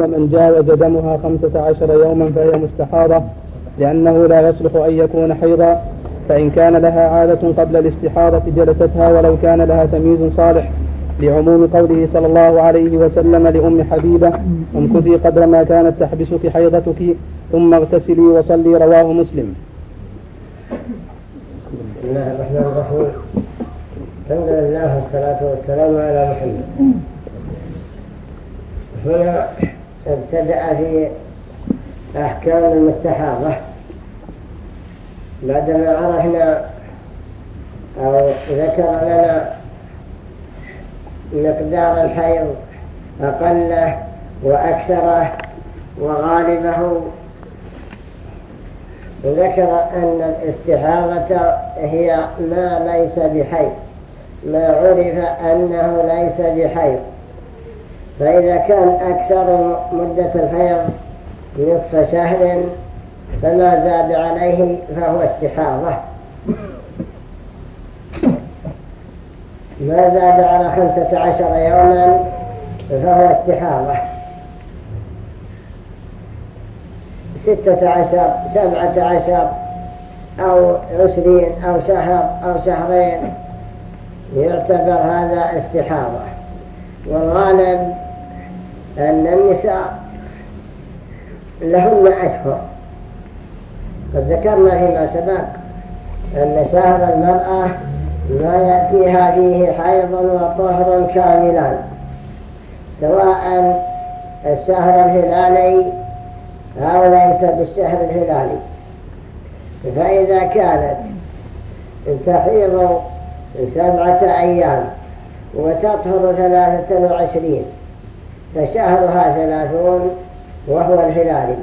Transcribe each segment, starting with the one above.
ومن جاوز دمها خمسة عشر يوما فهي مستحاضة لأنه لا يصلح أن يكون حيضا فإن كان لها عادة قبل الاستحاضة جلستها ولو كان لها تمييز صالح لعموم قوله صلى الله عليه وسلم لأم حبيبة امكثي قدر ما كانت تحبسك حيضتك ثم اغتسلي وصلي رواه مسلم. بسم الله الرحمن الرحيم. الحمد لله والصلاة والسلام على محمد. هنا ابتدأ في أحكام المستحاضة. بعدما عرفنا أو ذكر لنا مقدار الحيض أقله وأكثره وغالبه ذكر أن الاستحاضة هي ما ليس بحيض ما عرف أنه ليس بحيض. فإذا كان أكثر مدة الحيض نصف شهر فما زاد عليه فهو استحاضة. ما زاد على خمسة عشر يوما فهو استحاضة. ستة عشر سبعة عشر أو عشرين أو شهر أو شهرين يعتبر هذا استحاضة. والغالب أن النساء لهن أشهر. قد ذكرنا فيما سبق أن شهر المرأة ما يأتيها فيه حيض وطهر كاملان سواء الشهر الهلالي أو ليس بالشهر الهلالي. فإذا كانت تحيض سبعة أيام وتطهر ثلاثة وعشرين فشهرها ثلاثون وهو الهلالي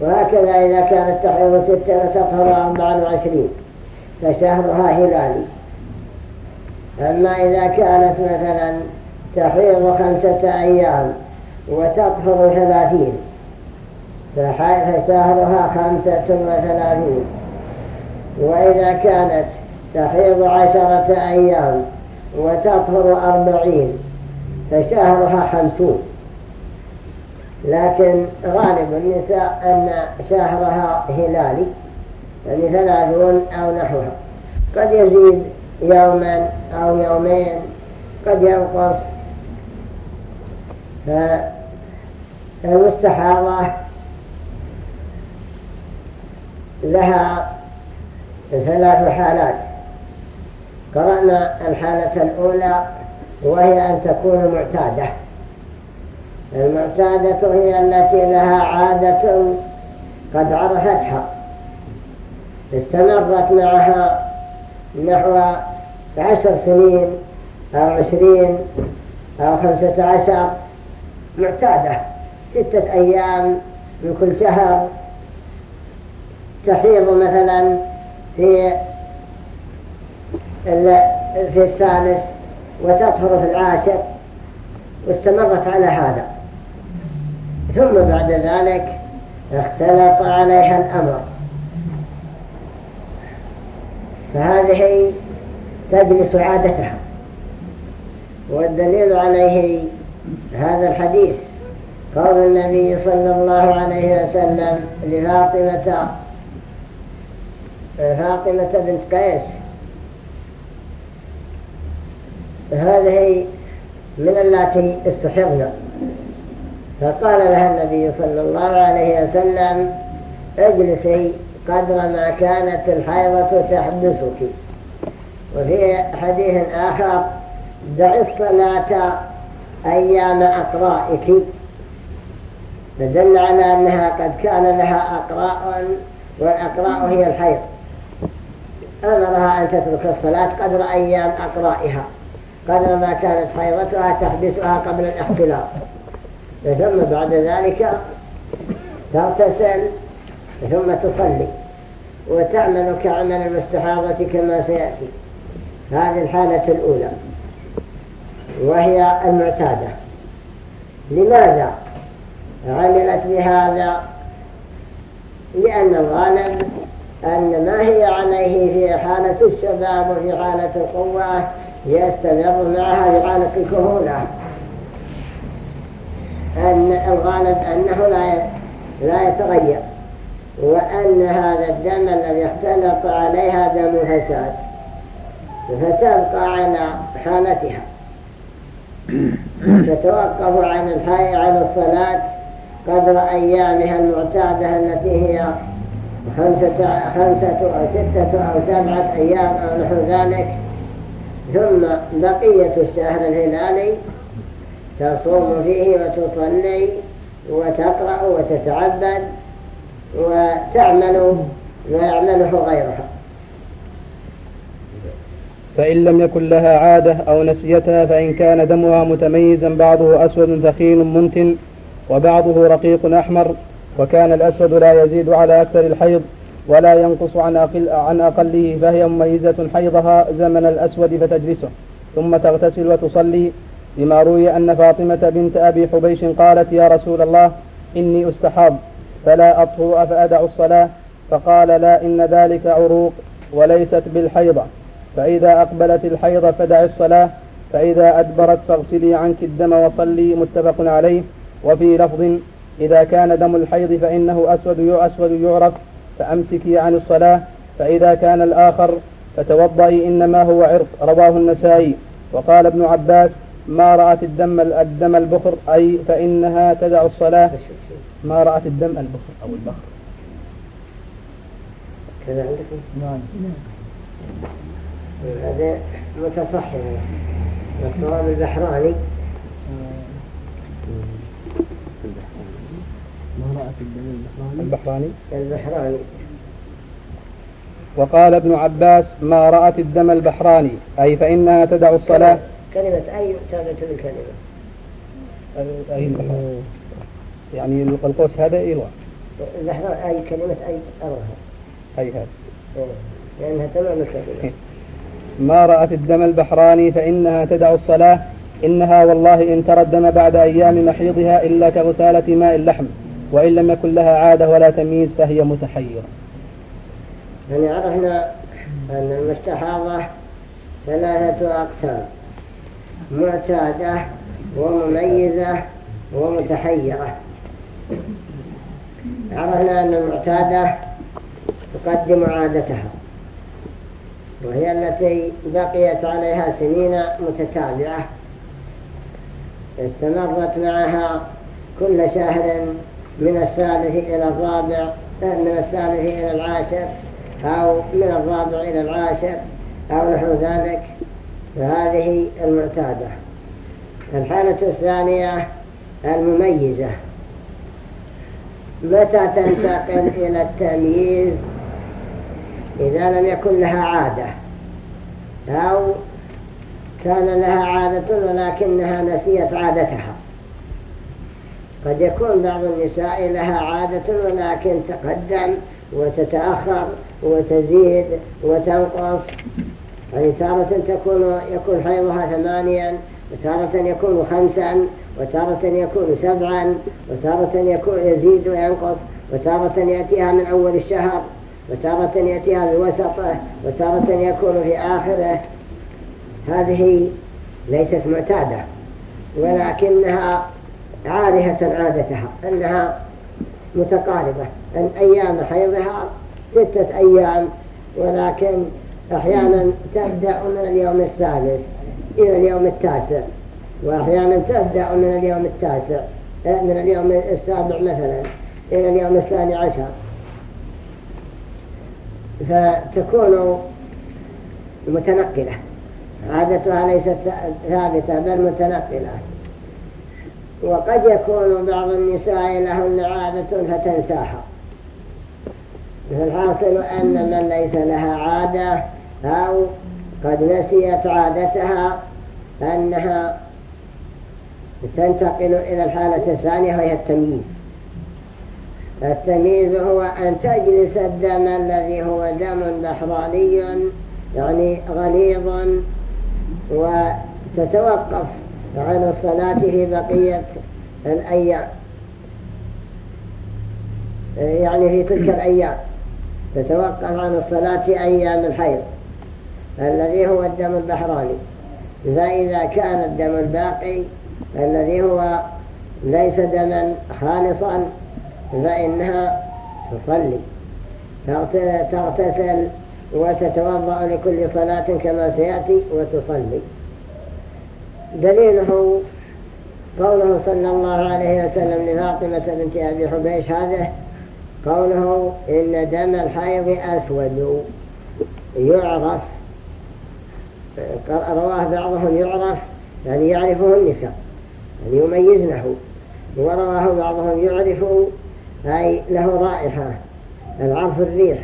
وهكذا إذا كانت تحيض ستة وتطهر أربعا وعشرين فشهرها هلالي أما إذا كانت مثلا تحيض خمسة أيام وتطهر ثلاثين فشهرها خمسة وثلاثين. وإذا كانت تحيض عشرة أيام وتطهر أربعين فشهرها خمسون. لكن غالب النساء أن شهرها هلالي يعني ثلاثون أو نحوها. قد يزيد يوما أو يومين قد ينقص. فالمستحاضة لها ثلاث حالات. قرأنا الحالة الأولى وهي أن تكون معتادة. المعتادة هي التي لها عادة قد عرفتها استمرت معها نحو عشر سنين أو عشرين أو خمسة عشر. معتادة ستة أيام من كل شهر. تحيض مثلا في في الثالث وتطهر في العاشر واستمرت على هذا. ثم بعد ذلك اختلط عليها الأمر. فهذه تجلس عادتها. والدليل عليه هذا الحديث. قول النبي صلى الله عليه وسلم لفاطمة فاطمة بنت قيس هذه من اللاتي استحضن فقال لها النبي صلى الله عليه وسلم اجلسي قدر ما كانت الحيضة تحبسك وفي حديث آخر دع الصلاة أيام أقرائك. فدل على أنها قد كان لها أقراء والأقراء هي الحيض. أمرها أن تترك الصلاة قدر أيام أقرائها. قدر ما كانت حيضتها تحبسها قبل الاختلاط ثم بعد ذلك تغتسل ثم تصلي. وتعمل كعمل المستحاضة كما سيأتي. هذه الحالة الأولى. وهي المعتادة. لماذا عملت بهذا؟ لأن الغالب أن ما هي عليه في حالة الشباب وفي حالة القوة يستمر معها في حالة الكهولة أن الغالب أنه لا لا يتغير وأن هذا الدم الذي اختلط عليها دم فساد فتبقى على حالتها. تتوقف عن الحي عن الصلاة قدر أيامها المعتادة التي هي خمسة أو ستة أو سبعة أيام أو نحو ذلك. ثم بقية الشهر الهلالي تصوم فيه وتصلي وتقرأ وتتعبد وتعمل ما يعمله غيرها. فإن لم يكن لها عادة أو نسيتها فإن كان دمها متميزا بعضه أسود ثخين منتن وبعضه رقيق أحمر وكان الأسود لا يزيد على أكثر الحيض. ولا ينقص عن, أقل عن أقله فهي مميزة حيضها زمن الأسود فتجلسه. ثم تغتسل وتصلي لما روي أن فاطمة بنت أبي حبيش قالت يا رسول الله إني أستحاض فلا أطهر أفأدع الصلاة. فقال لا إن ذلك عروق وليست بالحيضة. فإذا أقبلت الحيضة فدع الصلاة فإذا أدبرت فاغسلي عنك الدم وصلي. متفق عليه. وفي لفظ إذا كان دم الحيض فإنه أسود أسود يعرف فأمسكي عن الصلاة فإذا كان الآخر فتوضئي إنما هو عرق. رواه النسائي. وقال ابن عباس ما رأت الدم الدم البخر أي فإنها تدع الصلاة. ما رأت الدم البخر أو البخر. كذا عندكم؟ نعم. هذا متصحح الصواب البحراني. الدم البحراني. البحراني. وقال ابن عباس ما رأت الدم البحراني أي فإنها تدع الصلاة. كلمة أي تابعة الكلمة أي البحراني. يعني القوس هذا إيوه. البحران أي كلمة أي أرها أي هذا. لأنها تمام الكلمة ما رأت الدم البحراني فإنها تدع الصلاة. إنها والله إن ترى الدم بعد أيام محيضها إلا كغسالة ماء اللحم. وإن لم يكن لها عادة ولا تمييز فهي متحيرة. يعني عرفنا أن المستحاضة ثلاثة أقسام معتادة ومميزة ومتحيرة. عرفنا أن المعتادة تقدم عادتها وهي التي بقيت عليها سنين متتابعة استمرت معها كل شهر من الثالث إلى الرابع من الثالث إلى العاشر أو من الرابع إلى العاشر أو نحو ذلك. فهذه المعتادة. الحالة الثانية المميزة. متى تنتقل إلى التمييز؟ إذا لم يكن لها عادة. أو كان لها عادة ولكنها نسيت عادتها. قد يكون بعض النساء لها عادة ولكن تقدم وتتأخر وتزيد وتنقص. يعني تارة تكون يكون حيضها ثمانيا وتارة يكون خمسا وتارة يكون سبعا وتارة يكون يزيد وينقص وتارة يأتيها من أول الشهر وتارة يأتيها بوسطه وتارة يكون في آخره. هذه ليست معتادة ولكنها عارهة عادتها أنها متقاربة أن أيام حيضها ستة أيام ولكن أحيانا تبدأ من اليوم الثالث إلى اليوم التاسع وأحيانا تبدأ من اليوم التاسع من اليوم السابع مثلا إلى اليوم الثاني عشر. فتكون متنقلة عادتها ليست ثابتة بل متنقلة. وقد يكون بعض النساء لهن عادة فتنساها. فالحاصل أن من ليس لها عادة أو قد نسيت عادتها أنها تنتقل إلى الحالة الثانية وهي التمييز. التمييز هو أن تجلس الدم الذي هو دم بحراني يعني غليظ وتتوقف عن الصلاة في بقية الأيام. يعني في تلك الأيام تتوقف عن الصلاة أيام الحيض الذي هو الدم البحراني. فإذا كان الدم الباقي الذي هو ليس دما خالصا فإنها تصلي. تغتسل وتتوضأ لكل صلاة كما سيأتي وتصلي. دليله قوله صلى الله عليه وسلم لفاطمة بنت أبي حبيش هذا قوله إن دم الحيض أسود. يعرف. رواه بعضهم يعرف يعني يعرفه النساء يعني يميزنه. ورواه بعضهم يعرف أي له رائحة العرف الريح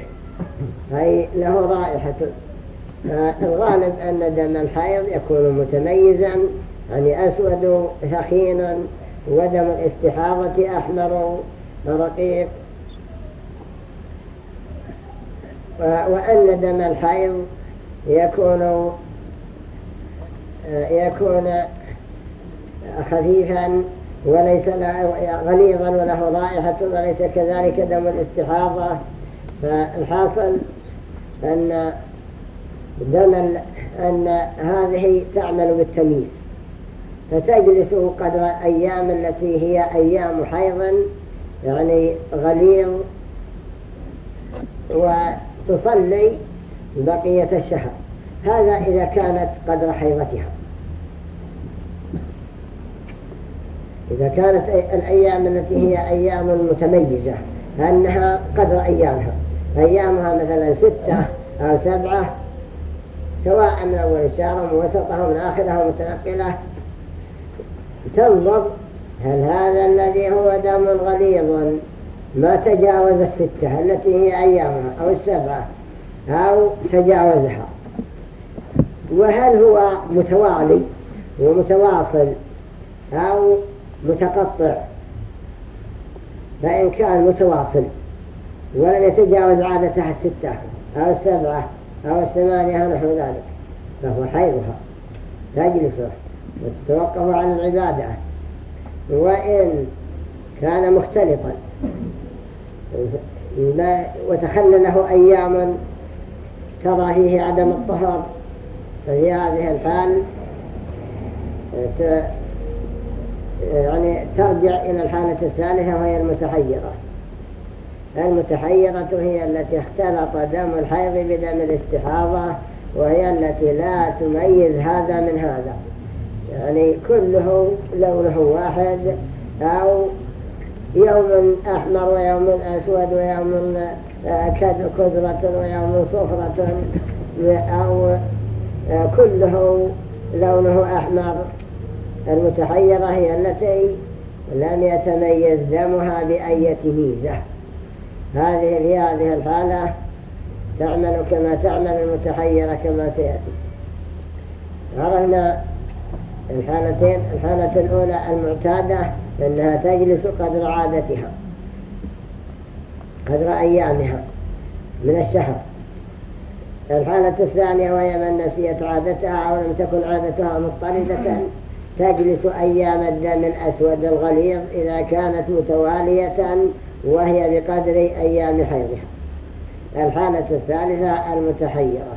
أي له رائحة الغالب أن دم الحيض يكون متميزا يعني أسود ثخين ودم الاستحاضة أحمر رقيق. وأن دم الحيض يكون يكون خفيفا وليس غليظا وله رائحة وليس كذلك دم الاستحاضة. فالحاصل أن دم أن هذه تعمل بالتمييز. فتجلس قدر أيام التي هي أيام حيض يعني غليظ وتصلي بقية الشهر. هذا إذا كانت قدر حيضتها. إذا كانت الأيام التي هي أيام متميزة أنها قدر أيامها. أيامها مثلا ستة أو سبعة سواء من أول الشهر وسطها من آخرها متنقلة تنظر هل هذا الذي هو دم غليظ ما تجاوز الستة التي هي أيامها أو السبعة أو تجاوزها. وهل هو متوالي ومتواصل أو متقطع؟ فإن كان متواصل ولم يتجاوز عادتها الستة أو السبعة أو الثمانية نحو ذلك. فهو حيضها. تجلسه وتتوقف عن العبادة. وإن كان مختلطا. وتخلى له أيام ترى فيه عدم الطهر. ففي هذه الحال يعني ترجع إلى الحالة الثالثة وهي المتحيرة المتحيرة هي التي اختلط دم الحيض بدم الاستحاضة وهي التي لا تميز هذا من هذا. يعني كله لونه واحد أو يوم أحمر ويوم أسود ويوم كدرة ويوم صفرة أو كله لونه أحمر. المتحيرة هي التي لم يتميز دمها بأية ميزة هذه في هذه الحالة تعمل كما تعمل المتحيرة كما سيأتي. عرفنا الحالتين الحالة الأولى المعتادة أنها تجلس قدر عادتها قدر أيامها من الشهر. الحالة الثانية وهي من نسيت عادتها أو لم تكن عادتها مضطردة تجلس أيام الدم الأسود الغليظ إذا كانت متوالية وهي بقدر أيام حيضها. الحالة الثالثة المتحيرة.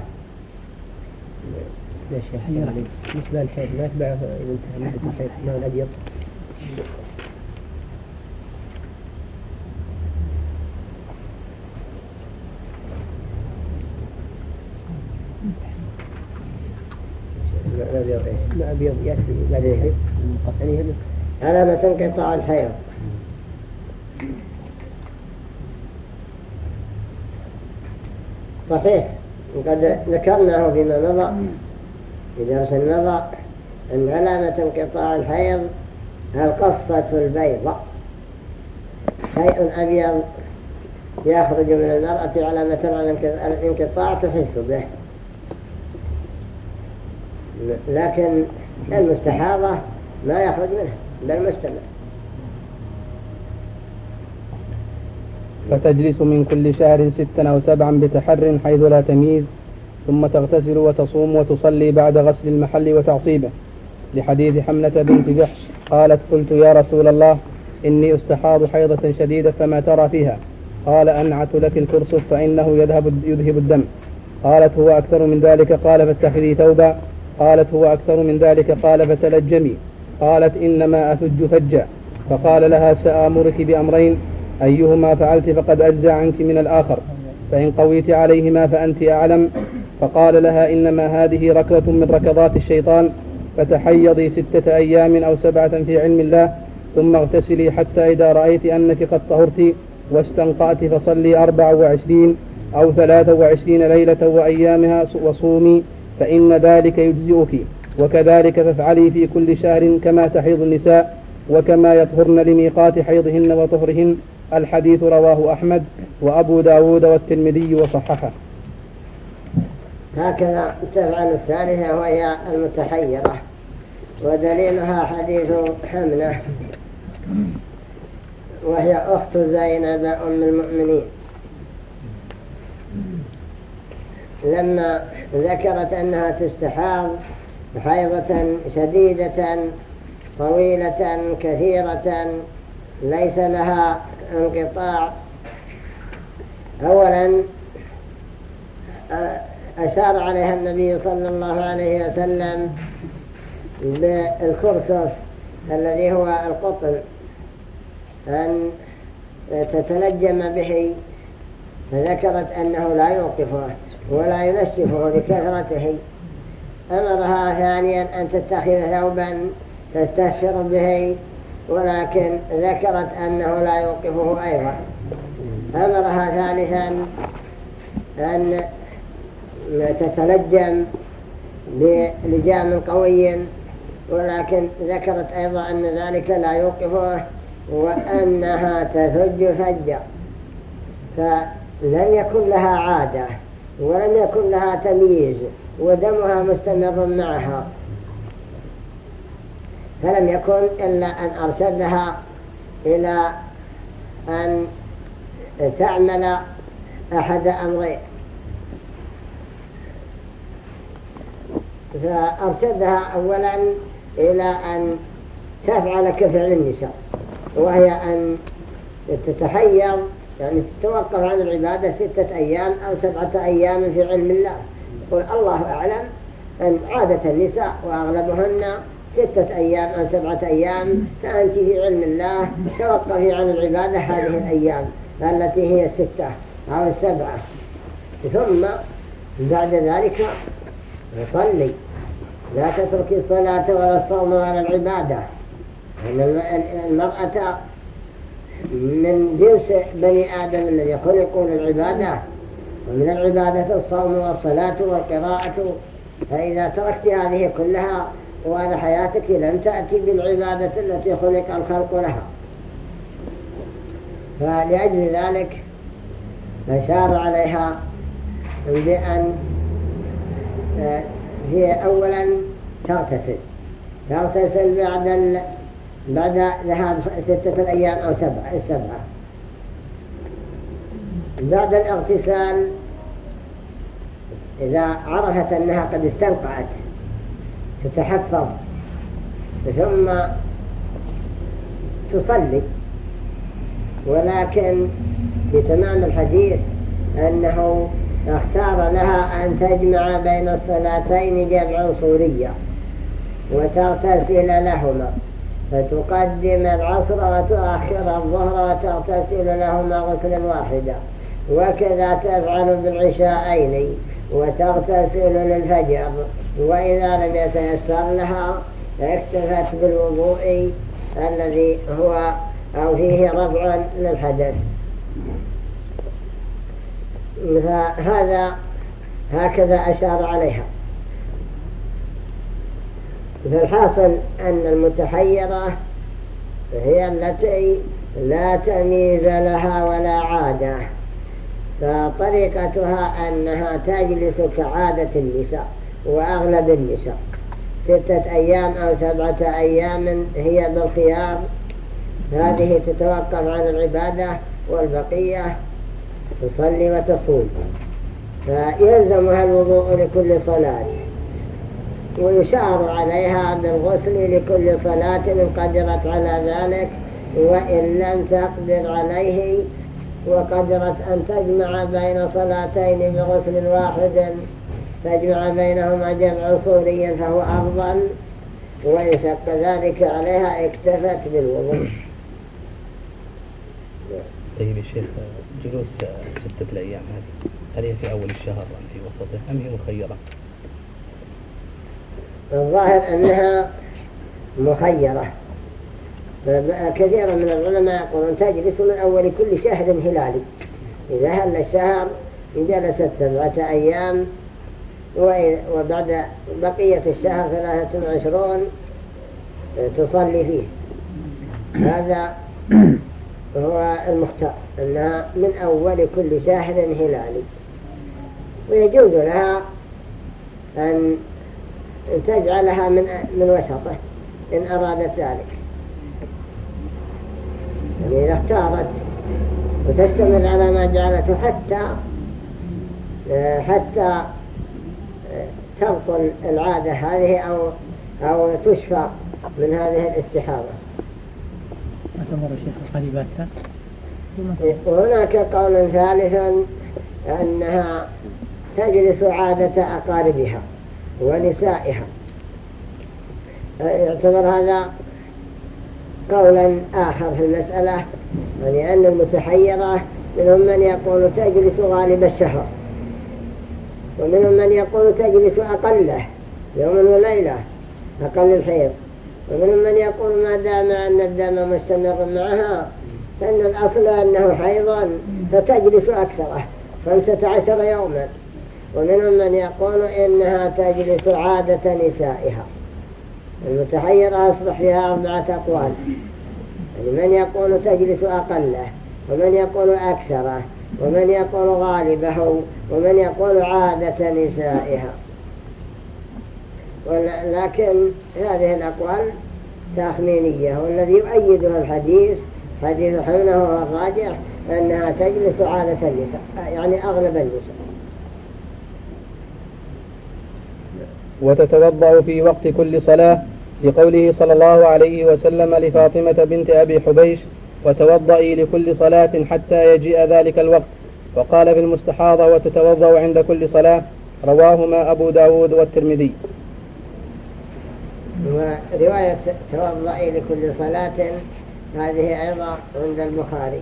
ليش يا بالنسبة للحيض ما يتبع الحيض اللون الأبيض. إيش؟ الأبيض يأتي بعدين يعني علامة انقطاع الحيض. صحيح. وقد ذكرناه فيما مضى. في درس مضى أن علامة انقطاع الحيض القصة البيضاء شيء أبيض يخرج من المرأة علامة على الانقطاع تحس به. لكن المستحاضة ما يخرج منها بل مستمر. فتجلس من كل شهر ستا أو سبعا بتحر حيث لا تمييز ثم تغتسل وتصوم وتصلي بعد غسل المحل وتعصيبه. لحديث حملة بنت جحش قالت قلت يا رسول الله إني أستحاض حيضة شديدة فما ترى فيها. قال أنعت لك الكرسف فإنه يذهب, يذهب الدم. قالت هو أكثر من ذلك؟ قال فاتخذي ثوبا. قالت هو أكثر من ذلك؟ قال فتلجمي. قالت إنما أثج ثجا. فقال لها سآمرك بأمرين. أيهما فعلت فقد أجزى عنك من الآخر. فإن قويت عليهما فأنت أعلم. فقال لها إنما هذه ركضة من ركضات الشيطان فتحيضي ستة أيام أو سبعة في علم الله ثم اغتسلي حتى إذا رأيت أنك قد طهرت واستنقأت فصلي أربع وعشرين أو ثلاث وعشرين ليلة وأيامها وصومي فإن ذلك يجزئك. وكذلك فافعلي في كل شهر كما تحيض النساء وكما يطهرن لميقات حيضهن وطهرهن. الحديث رواه أحمد وأبو داود والترمذي وصححه. هكذا تفعل الثالثة وهي المتحيرة ودليلها حديث حملة وهي أخت زينب أم المؤمنين. لما ذكرت أنها تستحاض حيضة شديدة طويلة كثيرة ليس لها انقطاع. أولا أشار عليها النبي صلى الله عليه وسلم بالكرسف الذي هو القطن أن تتنجم به فذكرت أنه لا يوقفه ولا ينشفه لكثرته. أمرها ثانيا أن تتخذ ثوبا تستشفر به ولكن ذكرت أنه لا يوقفه أيضا. أمرها ثالثا أن تتلجم بلجام قوي ولكن ذكرت أيضا أن ذلك لا يوقفه وأنها تثج فجا فلن يكن لها عادة ولم يكن لها تمييز ودمها مستمر معها. فلم يكن إلا أن أرشدها إلى أن تعمل أحد أمرين. فأرشدها أولا إلى أن تفعل كفعل النساء وهي أن تتحيض يعني تتوقف عن العبادة ستة أيام أو سبعة أيام في علم الله. يقول الله أعلم أن عادة النساء وأغلبهن ستة أيام أو سبعة أيام فأنت في علم الله توقفي عن العبادة هذه الأيام التي هي الستة أو السبعة ثم بعد ذلك صلي. لا تتركي الصلاة ولا الصوم ولا العبادة. المرأة من جنس بني آدم الذي خلقوا للعبادة ومن العبادة الصوم والصلاة والقراءة فإذا تركت هذه كلها طوال حياتك لم تأتي بالعبادة التي خلق الخلق لها. فلأجل ذلك أشار عليها بأن هي أولا تغتسل. تغتسل بعد بعد ذهاب ستة الأيام أو سبعة السبعة. بعد الاغتسال إذا عرفت أنها قد استنقعت تتحفظ. ثم تصلي. ولكن في الحديث أنه اختار لها أن تجمع بين الصلاتين جمعا صوريا وتغتسل لهما. فتقدم العصر وتؤخر الظهر وتغتسل لهما غسلا واحدا. وكذا تفعل بالعشاءين وتغتسل للفجر. وإذا لم يتيسر لها اكتفت بالوضوء الذي هو أو فيه رفع للحدث. فهذا هكذا أشار عليها. فالحاصل أن المتحيرة هي التي لا تميز لها ولا عادة فطريقتها أنها تجلس كعادة النساء. وأغلب النساء. ستة أيام أو سبعة أيام هي بالخيار. هذه تتوقف عن العبادة والبقية تصلي وتصوم. فيلزمها الوضوء لكل صلاة. ويشار عليها بالغسل لكل صلاة إن قدرت على ذلك وإن لم تقدر عليه وقدرت أن تجمع بين صلاتين بغسل واحد. تجمع بينهما جمع صوري فهو أفضل وإن شق ذلك عليها اكتفت بالوضوء. طيب يا شيخ جلوس الستة الأيام هذه. هل هي في أول الشهر أم في وسطه؟ أم هي مخيرة؟ الظاهر أنها مخيرة. كثيرا من العلماء يقولون تجلس من أول كل شهر هلالي. إذا هل الشهر جلست سبعة أيام وبعد بقية الشهر ثلاثة وعشرون تصلي فيه. هذا هو المختار أنها من أول كل شهر هلالي. ويجوز لها أن تجعلها من من وسطه إن أرادت ذلك. يعني إذا اختارت وتستمر على ما جعلته حتى حتى تبطل العادة هذه أو أو تشفى من هذه الاستحاضة. أعتبر الشيخ قريباتها وهناك قول ثالث أنها تجلس عادة أقاربها ونسائها. يعتبر هذا قولا آخر في المسألة لأن المتحيرة منهم من يقول تجلس غالب الشهر. ومنهم من يقول تجلس أقله يوم وليلة أقل الحيض ومنهم من يقول ما دام أن الدم مستمر معها فإن الأصل أنه حيض فتجلس أكثره خمسة عشر يوما. ومنهم من يقول إنها تجلس عادة نسائها. المتحيرة أصبح فيها أربعة أقوال. يعني من يقول تجلس أقله ومن يقول أكثره ومن يقول غالبه ومن يقول عادة نسائها. لكن هذه الأقوال تخمينية والذي يؤيدها الحديث حديث حمله هو الراجح أنها تجلس عادة النساء يعني أغلب النساء. وتتوضأ في وقت كل صلاة لقوله صلى الله عليه وسلم لفاطمة بنت أبي حبيش وتوضئي لكل صلاة حتى يجيء ذلك الوقت. وقال في المستحاضة وتتوضأ عند كل صلاة. رواهما أبو داود والترمذي. ورواية توضئي لكل صلاة هذه أيضا عند البخاري.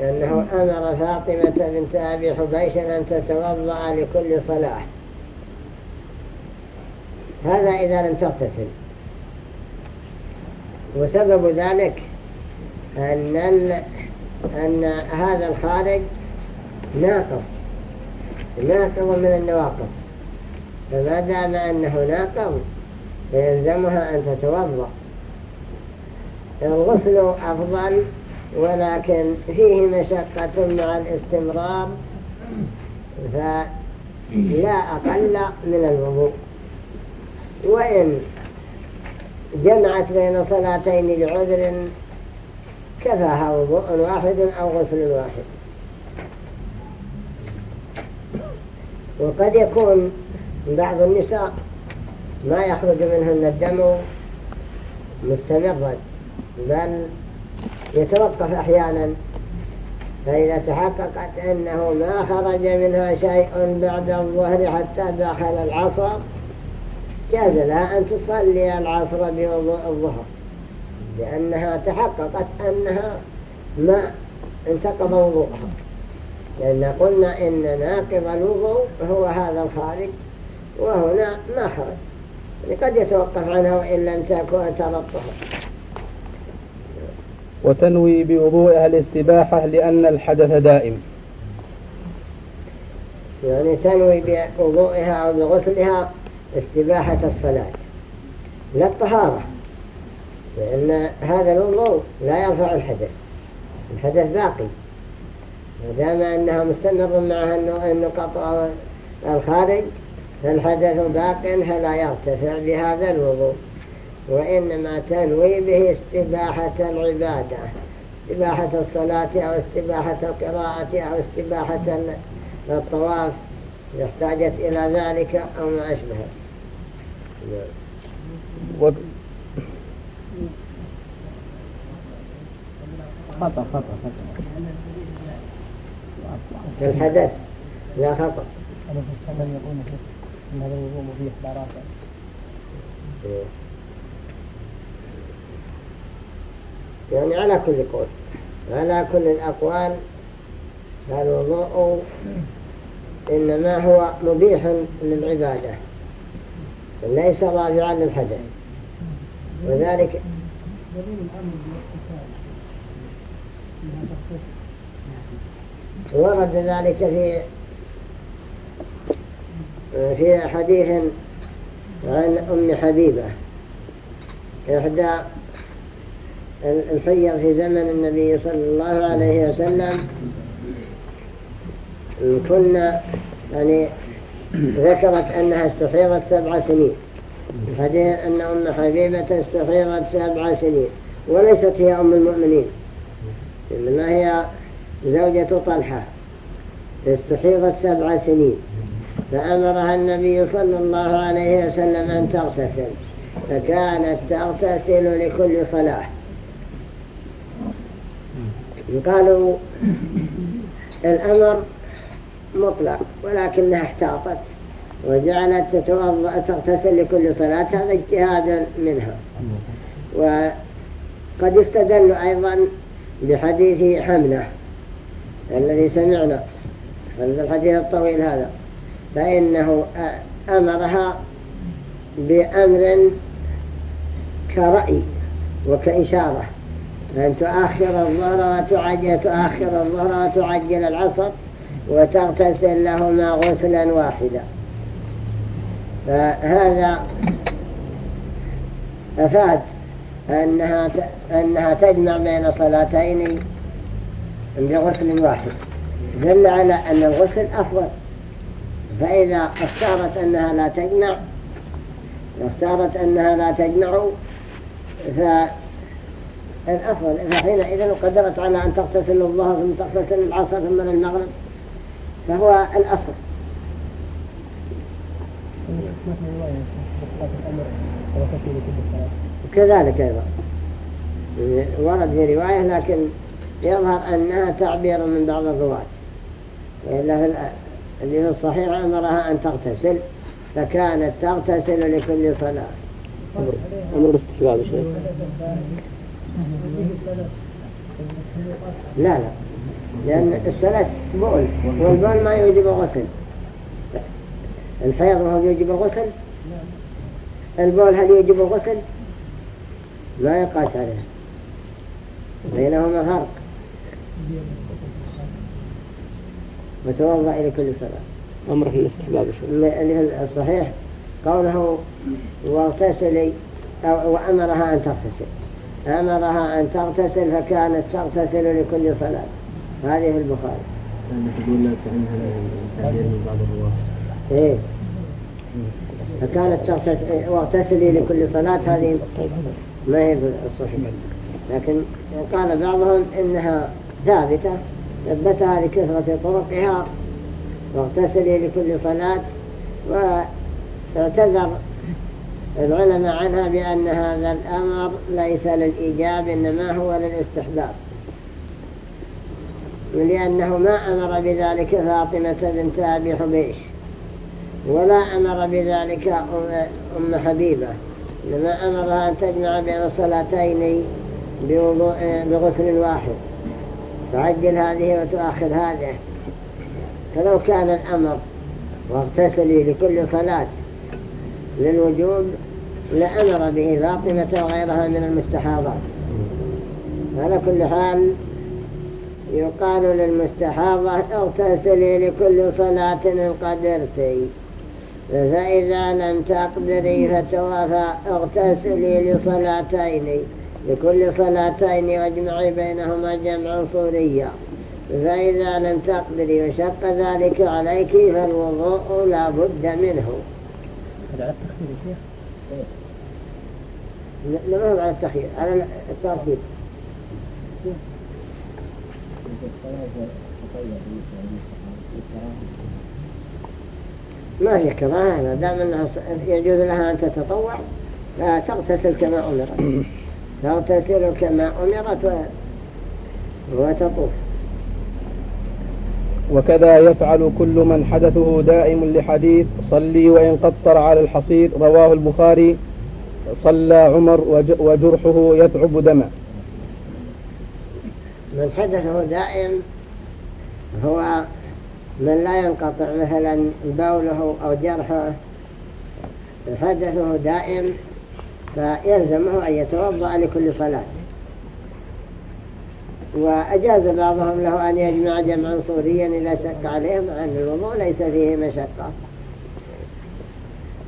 لأنه أمر فاطمة بنت أبي حبيش أن تتوضأ لكل صلاة. هذا إذا لم تغتسل. وسبب ذلك أن, أن هذا الخارج ناقض ناقض من النواقض. فما دام أنه ناقض فيلزمها أن تتوضأ. الغسل أفضل ولكن فيه مشقة مع الاستمرار فلا أقل من الوضوء. وإن جمعت بين صلاتين لعذر كفاها وضوء واحد أو غسل واحد. وقد يكون بعض النساء ما يخرج منهن الدم مستمرا بل يتوقف أحيانا فإذا تحققت أنه ما خرج منها شيء بعد الظهر حتى داخل العصر جاز لها أن تصلي العصر بوضوء الظهر لأنها تحققت أنها ما انتقض وضوءها. لأن قلنا إن ناقض الوضوء هو هذا الخارج وهنا ما خرج. قد يتوقف عنها وإن لم تكن تلطها وتنوي بوضوئها الاستباحة لأن الحدث دائم. يعني تنوي بوضوئها أو بغسلها استباحة الصلاة. لا الطهارة لأن هذا الوضوء لا يرفع الحدث الحدث باقي. ما دام أنها مستمر معها النقط الخارج فالحدث باق فلا يرتفع بهذا الوضوء. وإنما تنوي به استباحة العبادة استباحة الصلاة أو استباحة القراءة أو استباحة الطواف احتاجت إلى ذلك أو ما أشبهه. و... خطأ خطأ خطأ الحدث لا خطأ أنا في يقول أن هذا الوضوء لا رافع يعني على كل قول. على كل الأقوال فالوضوء إنما هو مبيح للعبادة. ليس رافعا للحدث وذلك ورد ذلك في في حديث عن أم حبيبة. إحدى الحية في زمن النبي صلى الله عليه وسلم كنا يعني ذكرت أنها استحيضت سبع سنين. حديث أن أم حبيبة استحيضت سبع سنين وليست هي أم المؤمنين. إنما هي زوجة طلحة استحيضت سبع سنين. فأمرها النبي صلى الله عليه وسلم أن تغتسل فكانت تغتسل لكل صلاة. قالوا الأمر مطلق ولكنها احتاطت. وجعلت تغتسل لكل صلاة هذا اجتهاد منها. وقد استدل أيضا بحديث حملة الذي سمعنا الحديث الطويل هذا. فإنه أمرها بأمر كرأي وكإشارة. أن تؤخر الظهر وتعجل تؤخر الظهر وتعجل العصر. وتغتسل لهما غسلا واحدا. فهذا أفاد أنها أنها تجمع بين صلاتين بغسل واحد. دل على أن الغسل أفضل. فإذا اختارت أنها لا تجمع اختارت أنها لا تجمع فالأفضل فحينئذ قدرت على أن تغتسل الظهر ثم تغتسل العصر ثم المغرب. فهو الأصل. كذلك أيضا. ورد في رواية لكن يظهر أنها تعبير من بعض الرواة. وإلا اللي في الصحيح أمرها أن تغتسل فكانت تغتسل لكل صلاة. أمر باستحباب شيء لا لا. لأن السلس بول والبول ما يوجب غسل. الحيض وهو يوجب الغسل البول هل يوجب الغسل ما يقاس عليه. بينهما فرق. وتوضأ إلى كل صلاة. أمره الاستحباب اللي الصحيح قوله واغتسلي وأمرها أن تغتسل. أمرها أن تغتسل فكانت تغتسل لكل صلاة. هذه في البخاري. تقول لا تعبير من بعض الرواة إيه. فكانت تغتسل واغتسلي لكل صلاة هذه ما هي الصحيح لكن قال بعضهم إنها ثابتة ثبتها لكثرة طرقها واغتسلي لكل صلاة واعتذر العلماء عنها بأن هذا الأمر ليس للإيجاب إنما هو للاستحباب. لأنه ما أمر بذلك فاطمة بنت أبي حبيش. ولا أمر بذلك أم حبيبة. إنما أمرها أن تجمع بين الصلاتين بغسل واحد. تعجل هذه وتؤخر هذه. فلو كان الأمر واغتسلي لكل صلاة للوجوب لأمر به فاطمة وغيرها من المستحاضات. على كل حال يقال للمستحاضة اغتسلي لكل صلاة إن قدرتي فإذا لم تقدري فتوافى اغتسلي لصلاتين لكل صلاتين واجمعي بينهما جمعا صوريا فإذا لم تقدري وشق ذلك عليك فالوضوء لا بد منه. هذا على التخيير شيخ؟ لا ما هو على التخيير على الترتيب. ما في كراهة ما دام يجوز لها أن تتطوع لا تغتسل كما أمرت. تغتسل كما أمرت وتطوف. وكذا يفعل كل من حدثه دائم لحديث صلي وإن قطر على الحصير رواه البخاري صلى عمر وجرحه يتعب دما من حدثه دائم هو من لا ينقطع مثلا بوله أو جرحه. حدثه دائم فيلزمه أن يتوضأ لكل صلاة. وأجاز بعضهم له أن يجمع جمعا صوريا إذا شك عليه مع أن الوضوء ليس فيه مشقة.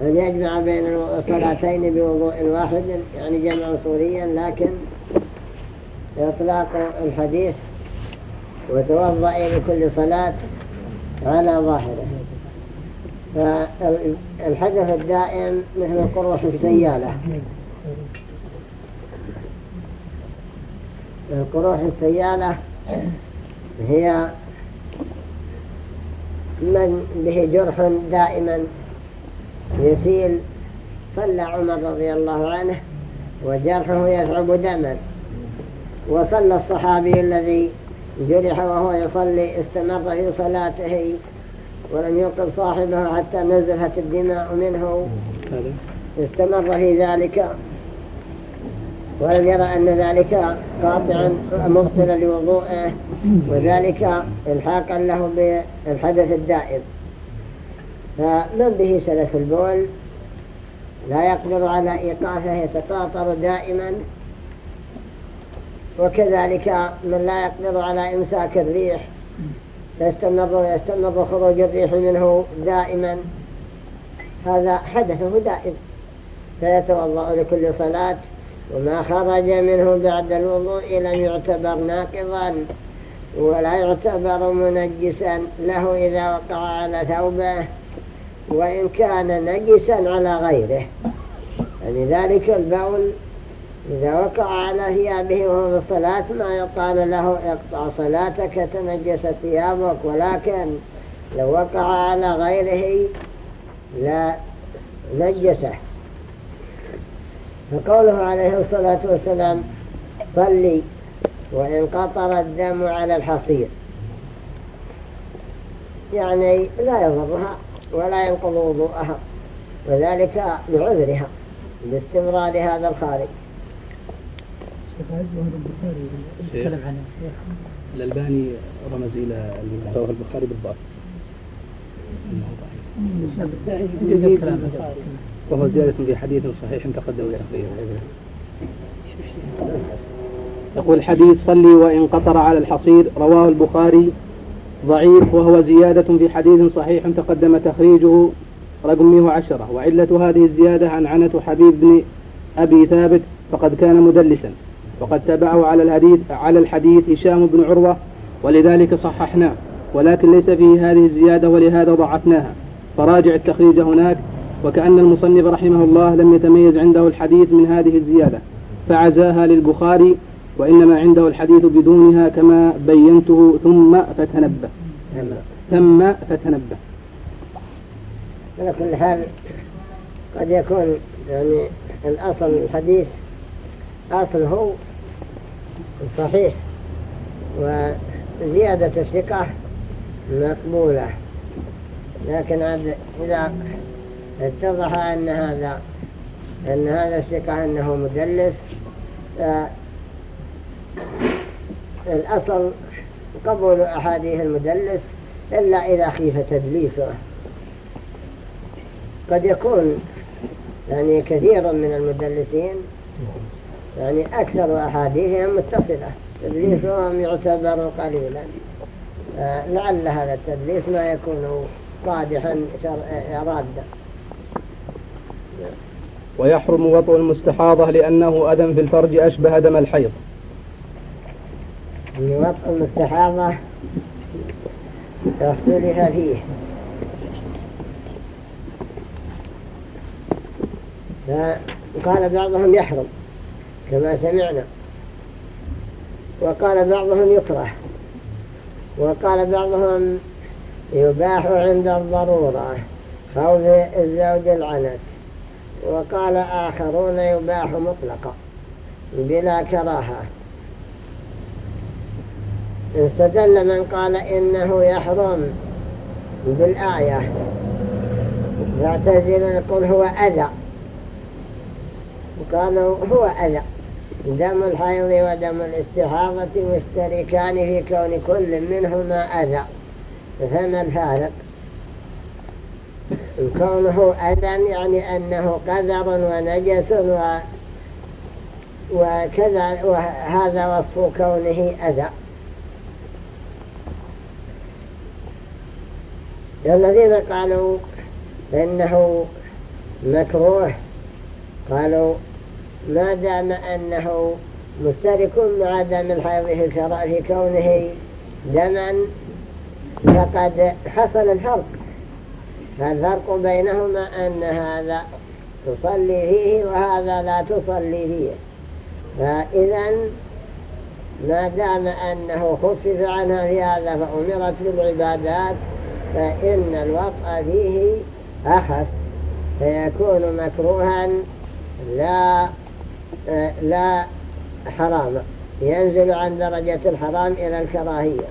أن يجمع بين الصلاتين بوضوء واحد يعني جمعا صوريا لكن إطلاق الحديث وتوضأ لكل صلاة على ظاهره. فالحدث الدائم مثل قروح السيالة. القروح السيالة هي من به جرح دائما يسيل صلى عمر رضي الله عنه وجرحه يثعب دما. وصلى الصحابي الذي جرح وهو يصلي استمر في صلاته ولم ينقذ صاحبه حتى نزلت الدماء منه. استمر في ذلك ولم يرى أن ذلك قاطعا مبطلا لوضوءه وذلك الحاقا له بالحدث الدائم. فمن به سلس البول لا يقدر على إيقافه يتقاطر دائما. وكذلك من لا يقدر على إمساك الريح يستمر ويستمر خروج الريح منه دائما. هذا حدثه دائم. فيتوضأ لكل صلاة وما خرج منه بعد الوضوء لم يعتبر ناقضا ولا يعتبر منجسا له إذا وقع على ثوبه وإن كان نجسا على غيره. يعني ذلك البول إذا وقع على ثيابه وهو في الصلاة ما يقال له اقطع صلاتك تنجست ثيابك. ولكن لو وقع على غيره لا نجسه. فقوله عليه الصلاة والسلام صلي وإن قطر الدم على الحصير. يعني لا يضرها ولا ينقض وضوءها وذلك بعذرها باستمرار هذا الخارج. الألباني رمز إلى رواه البخاري بالضبط. وهو زيادة في حديث صحيح تقدم تقريبا يقول حديث صلي وإن قطر على الحصير رواه البخاري. ضعيف وهو زيادة في حديث صحيح تقدم تخريجه رقم 110 وعلة هذه الزيادة عن عنة حبيب بن أبي ثابت فقد كان مدلسا. وقد تبعه على الحديث على الحديث هشام بن عروة ولذلك صححناه ولكن ليس فيه هذه الزيادة ولهذا ضعفناها. فراجع التخريج هناك وكأن المصنف رحمه الله لم يتميز عنده الحديث من هذه الزيادة فعزاها للبخاري وإنما عنده الحديث بدونها كما بينته ثم فتنبه. ثم فتنبه. على كل حال قد يكون يعني الأصل الحديث أصله صحيح. وزيادة الثقة مقبولة. لكن إذا اتضح أن هذا أن هذا الثقة أنه مدلس الأصل قبول أحاديث المدلس إلا إذا خيف تدليسه. قد يكون يعني كثير من المدلسين يعني أكثر أحاديثهم متصلة. تدليسهم يعتبر قليلا. لعل هذا التدليس ما يكون قادحا رادا. ويحرم وطء المستحاضة لأنه أدم في الفرج أشبه دم الحيض. وطء المستحاضة اختلف فيه. فقال بعضهم يحرم. كما سمعنا. وقال بعضهم يكره. وقال بعضهم يباح عند الضرورة خوف الزوج العنت. وقال آخرون يباح مطلقا بلا كراهة. استدل من قال إنه يحرم بالآية. يعتزل يقول هو أذى. وقالوا هو أذى. دم الحيض ودم الاستحاضة مشتركان في كون كل منهما أذى. فما الفارق؟ كونه أذى يعني أنه قذر ونجس و وكذا وهذا وصف كونه أذى. الذين قالوا إنه مكروه قالوا ما دام أنه مشترك مع دم الحيض في كونه دما فقد حصل الفرق. فالفرق بينهما أن هذا تصلي فيه وهذا لا تصلي فيه. فإذا ما دام أنه خفف عنها في هذا فأمرت بالعبادات فإن الوطأ فيه أخف فيكون مكروها لا لا حرام. ينزل عن درجة الحرام إلى الكراهية.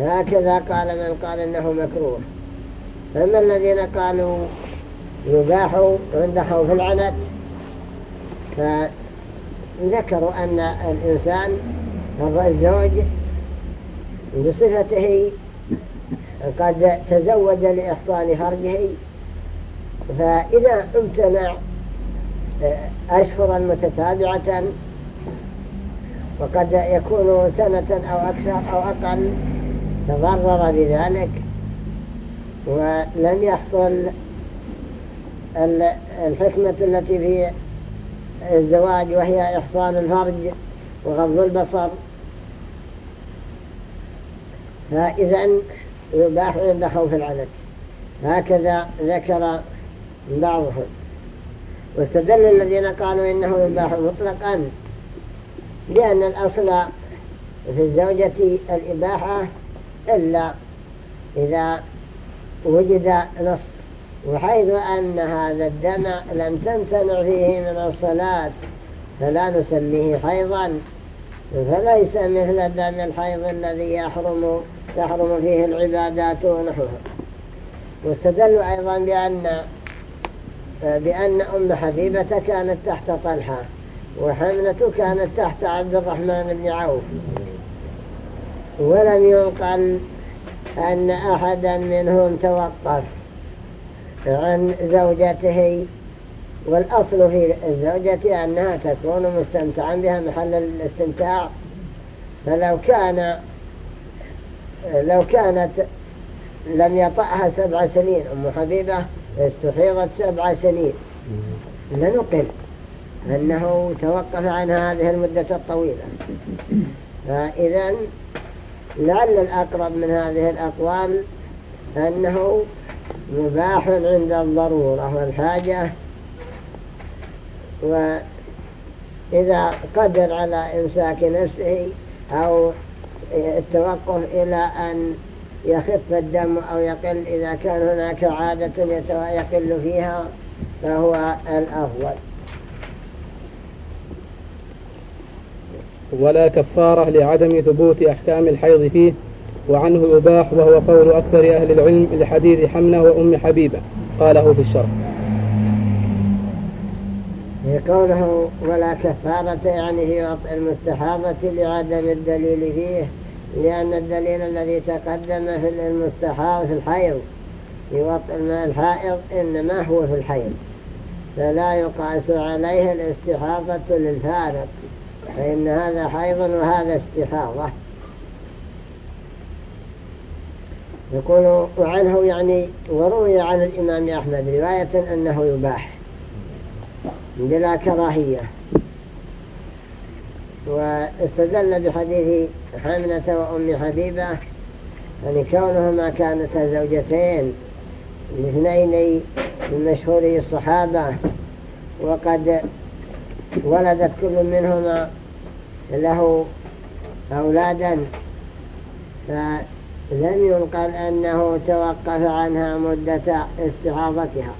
هكذا قال من قال إنه مكروه. أما الذين قالوا يباح عند خوف العنت فذكروا أن الإنسان الزوج بصفته قد تزوج لإحصان فرجه فإذا امتنع أشهرا متتابعة وقد يكون سنة أو أكثر أو أقل تضرر بذلك ولم يحصل الحكمة التي في الزواج وهي إحصان الفرج وغض البصر. فإذا يباح عند خوف العنت هكذا ذكر بعضهم. واستدل الذين قالوا إنه يباح مطلقا لأن الأصل في الزوجة الإباحة إلا إذا وجد نص وحيث أن هذا الدم لم تمتنع فيه من الصلاة فلا نسميه حيضا فليس مثل دم الحيض الذي يحرم تحرم فيه العبادات ونحوها. واستدلوا أيضا بأن بأن أم حبيبة كانت تحت طلحة وحملة كانت تحت عبد الرحمن بن عوف. ولم ينقل أن أحدا منهم توقف عن زوجته والأصل في الزوجة أنها تكون مستمتعا بها محل الاستمتاع. فلو كان لو كانت لم يطأها سبع سنين أم حبيبة استحيضت سبع سنين. لنقل أنه توقف عن هذه المدة الطويلة. فإذا لعل الأقرب من هذه الأقوال أنه مباح عند الضرورة والحاجة وإذا قدر على إمساك نفسه أو التوقف إلى أن يخف الدم أو يقل إذا كان هناك عادة يقل فيها فهو الأفضل. ولا كفارة لعدم ثبوت أحكام الحيض فيه وعنه يباح وهو قول أكثر أهل العلم لحديث حمنة وأم حبيبة قاله في الشرح. قوله ولا كفارة يعني في وطء المستحاضة لعدم الدليل فيه لأن الدليل الذي تقدم في المستحاض في الحيض وطء الماء الحائض إنما هو في الحيض. فلا يقاس عليه الاستحاضة للفارق فإن هذا حيض وهذا استحاضة. يقول وعنه يعني وروي عن الإمام أحمد رواية أنه يباح بلا كراهية. واستدل بحديث حمنة وأم حبيبة يعني كونهما كانتا زوجتين الاثنين من مشهوري الصحابة وقد ولدت كل منهما له أولادا. فلم ينقل أنه توقف عنها مدة استحاضتها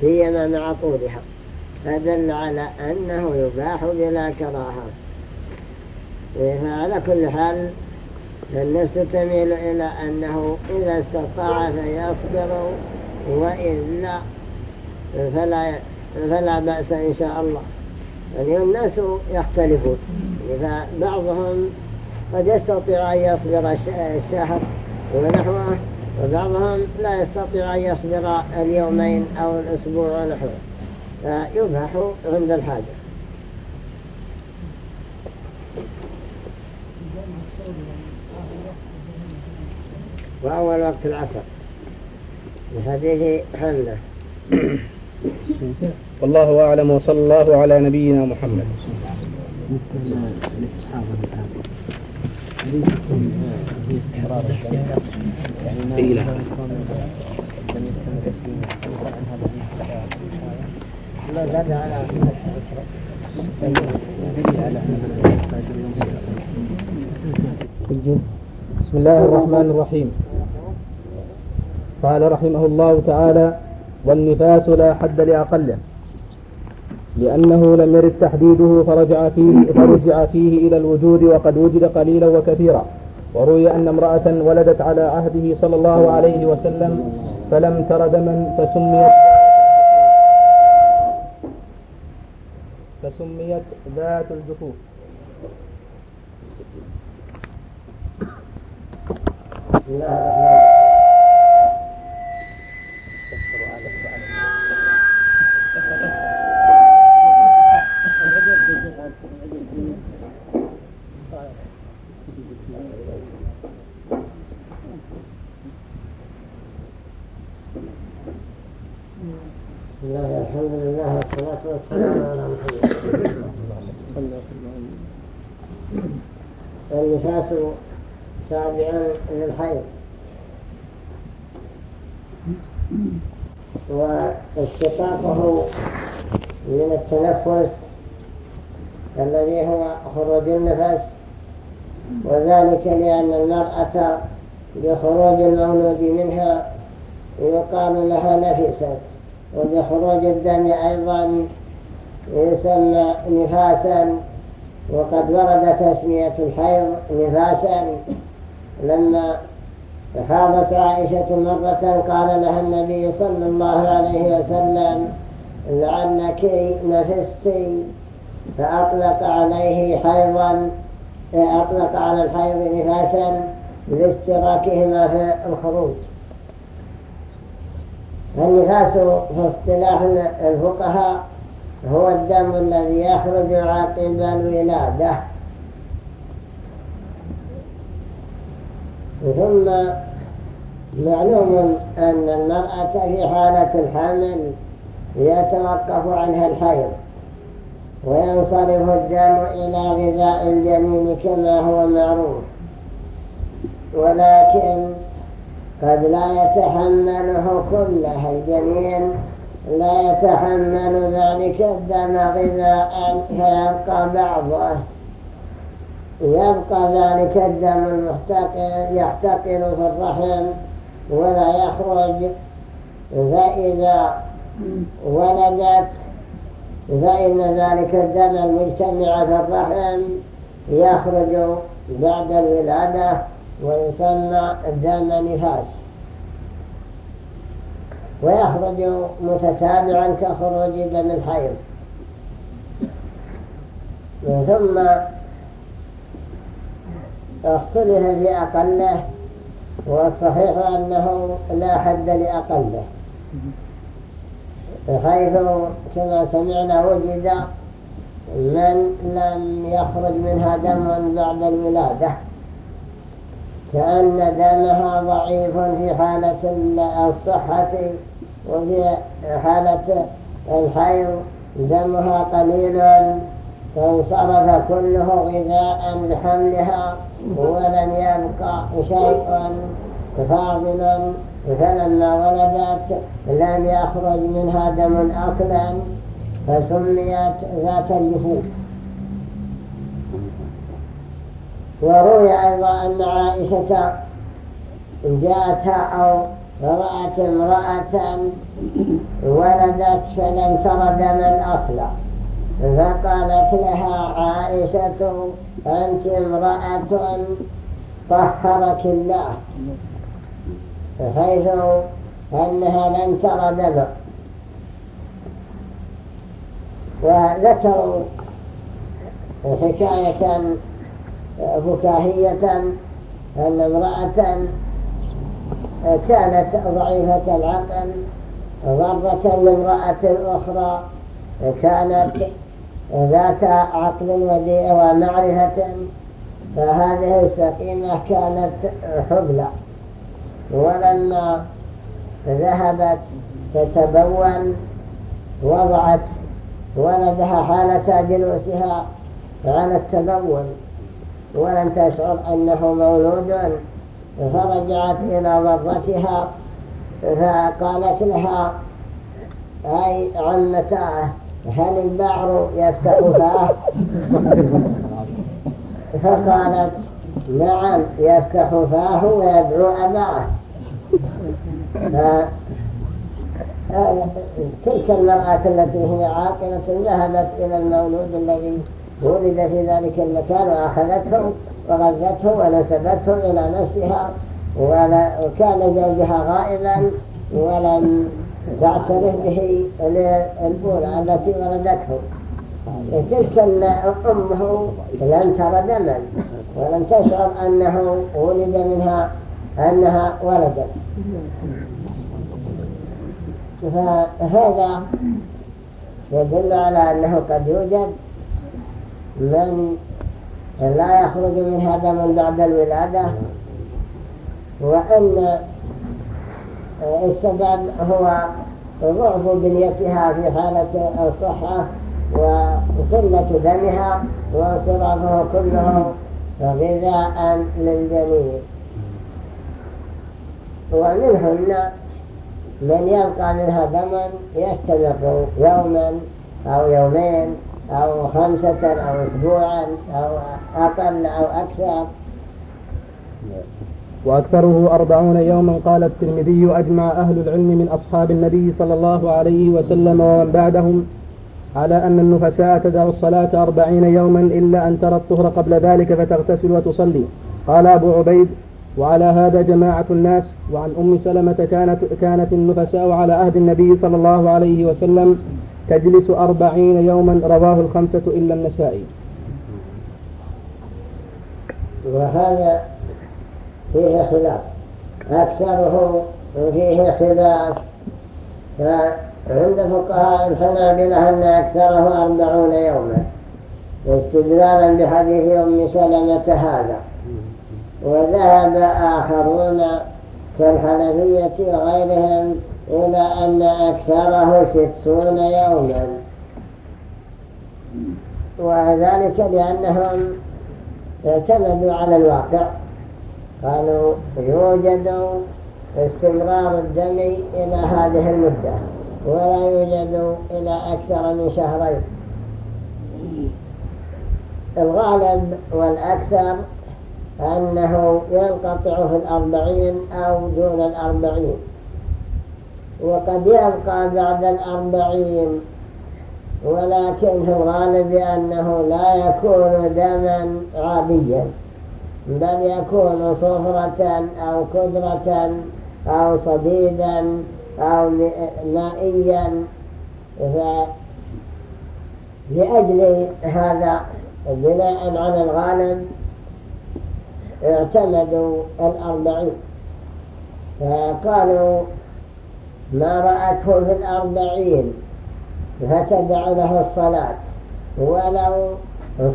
سيما مع طولها. فدل على أنه يباح بلا كراهة. فعلى كل حال النفس تميل إلى أنه إذا استطاع فيصبر وإلا فلا, فلا بأس إن شاء الله. يعني الناس يختلفون. فبعضهم قد يستطيع أن يصبر الشهر ونحوه وبعضهم لا يستطيع أن يصبر اليومين أو الأسبوع ونحوه. فيباح عند الحاجة. وأول وقت العصر. لحديث حمله والله أعلم وصلى الله على نبينا محمد. بسم الله الرحمن الرحيم. قال رحمه الله تعالى والنفاس لا حد لأقله لأنه لم يرد تحديده فرجع فيه, فرجع فيه إلى الوجود وقد وجد قليلا وكثيرا. وروي أن امرأة ولدت على عهده صلى الله عليه وسلم فلم تر دما فسميت فسميت ذات الجفوف. بسم الله الرحمن والسلام على محمد. النفاس تابع للحيض واشتقاقه من التنفس الذي هو خروج النفس وذلك لأن المرأة بخروج المولود منها يقال لها نفست. وبخروج الدم أيضا يسمى نفاسا وقد ورد تسمية الحيض نفاسا. لما فحاضت عائشة مرة قال لها النبي صلى الله عليه وسلم لعلك نفست فأطلق عليه حيضا أطلق على الحيض نفاسا لاشتراكهما في الخروج. النفاس في اصطلاح الفقهاء هو الدم الذي يخرج عقب الولادة. ثم معلوم أن المرأة في حالة الحمل يتوقف عنها الحيض وينصرف الدم إلى غذاء الجنين كما هو معروف. ولكن قد لا يتحمله كله الجنين لا يتحمل ذلك الدم غذاء فيبقى بعضه. يبقى ذلك الدم المحتقن يحتقن في الرحم ولا يخرج. فإذا ولدت فإن ذلك الدم المجتمع في الرحم يخرج بعد الولادة. ويسمى دم نفاس. ويخرج متتابعا كخروج دم الحيض. ثم اختلف في أقله والصحيح أنه لا حد لأقله. حيث كما سمعنا وجد من لم يخرج منها دم بعد الولادة. كأن دمها ضعيف في حالة الصحة وفي حالة الحيض دمها قليل فانصرف كله غذاء لحملها ولم يبقى شيء فاضل فلما ولدت لم يخرج منها دم أصلا فسميت ذات الجفوف. وروي أيضا أن عائشة جاءتها أو رأت امرأة ولدت فلم تر دما أصلا فقالت لها عائشة أنت امرأة طهرك الله حيث أنها لم تر دما وذكروا حكاية فكاهية أن امرأة كانت ضعيفة العقل ضرة لامرأة أخرى كانت ذات عقل ومعرفة فهذه السقيمة كانت حبلى. ولما ذهبت تتبول وضعت ولدها حالة جلوسها على التبول. ولم تشعر أنه مولود. فرجعت إلى ضرتها فقالت لها أي عمتاه هل البعر يفتح فاه فقالت نعم يفتح فاه ويدعو أباه. تلك المرأة التي هي عاقلة ذهبت إلى المولود الذي ولد في ذلك المكان وأخذته وغذته ونسبته إلى نفسها وكان زوجها غائبا ولم تعترف به الأولى التي ولدته تلك أمه لم تر دما ولم تشعر أنه ولد منها أنها ولدت فهذا يدل على أنه قد يوجد من لا يخرج منها دم بعد الولادة. وأن السبب هو ضعف بنيتها في حالة الصحة وقلة دمها وانصرافه كله غذاء للجنين ومنهن من يبقى منها دم يستمر يوما أو يومين أو خمسة أو أسبوعا أو أقل أو أكثر. وأكثره أربعون يوما قال الترمذي أجمع أهل العلم من أصحاب النبي صلى الله عليه وسلم ومن بعدهم على أن النفساء تدع الصلاة أربعين يوما إلا أن ترى الطهر قبل ذلك فتغتسل وتصلي. قال أبو عبيد وعلى هذا جماعة الناس. وعن أم سلمة كانت, كانت النفساء على عهد النبي صلى الله عليه وسلم تجلس أربعين يوما رواه الخمسة إلا النسائي. وهذا فيه خلاف. أكثره فيه خلاف. فعند فقهاء الحنابلة أن أكثره أربعون يوما. استدلالا بحديث أم سلمة هذا. وذهب آخرون كالحنفية وغيرهم إلى أن أكثره ستون يوما. وذلك لأنهم اعتمدوا على الواقع. قالوا يوجد استمرار الدم إلى هذه المدة ولا يوجد إلى أكثر من شهرين. الغالب والأكثر أنه ينقطع في الأربعين أو دون الأربعين. وقد يبقى بعد الأربعين ولكن في الغالب أنه لا يكون دما عاديا بل يكون صفرة أو كدرة أو صديدا أو مائيا لأجل هذا بناء على الغالب اعتمدوا الأربعين. فقالوا ما رأته في الأربعين فتدع له الصلاة ولو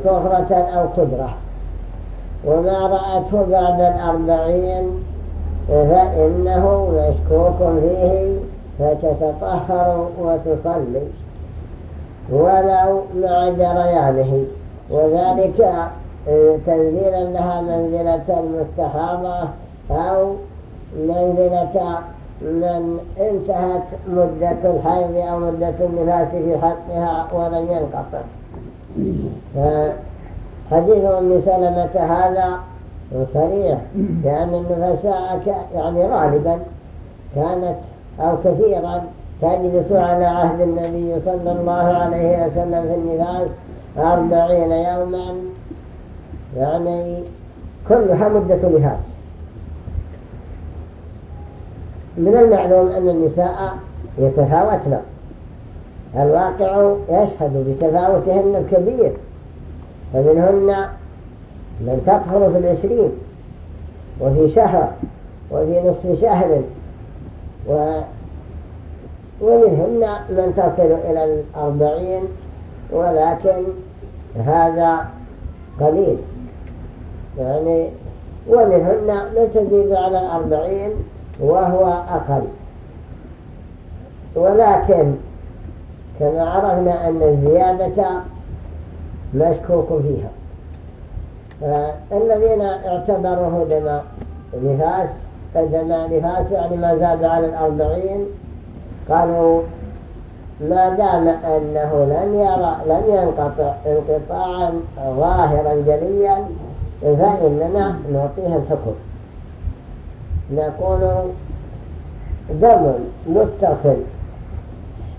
صخرة أو قدرة وما رأته بعد الأربعين فإنه مشكوك فيه فتتطهر وتصلي ولو مع جريانه. وذلك تنزيلا لها منزلة المستحاضة أو منزلة من انتهت مدة الحيض أو مدة النفاس في حقها ولم ينقطع. حديث أم سلمة هذا صريح لأن النفساء يعني غالبا كانت أو كثيرا تجلس على عهد النبي صلى الله عليه وسلم في النفاس أربعين يوما يعني كلها مدة نفاس. من المعلوم أن النساء يتفاوتن. الواقع يشهد بتفاوتهن الكبير فمنهن من تطهر في العشرين وفي شهر وفي نصف شهر و ومنهن من تصل إلى الأربعين ولكن هذا قليل. يعني ومنهن من تزيد على الأربعين وهو أقل. ولكن كما عرفنا أن الزيادة مشكوك فيها. فالذين اعتبروه دم نفاس دم نفاس يعني ما زاد على الأربعين قالوا ما دام أنه لم يرى لم ينقطع انقطاعا ظاهرا جليا فإننا نعطيه الحكم. نقول دم متصل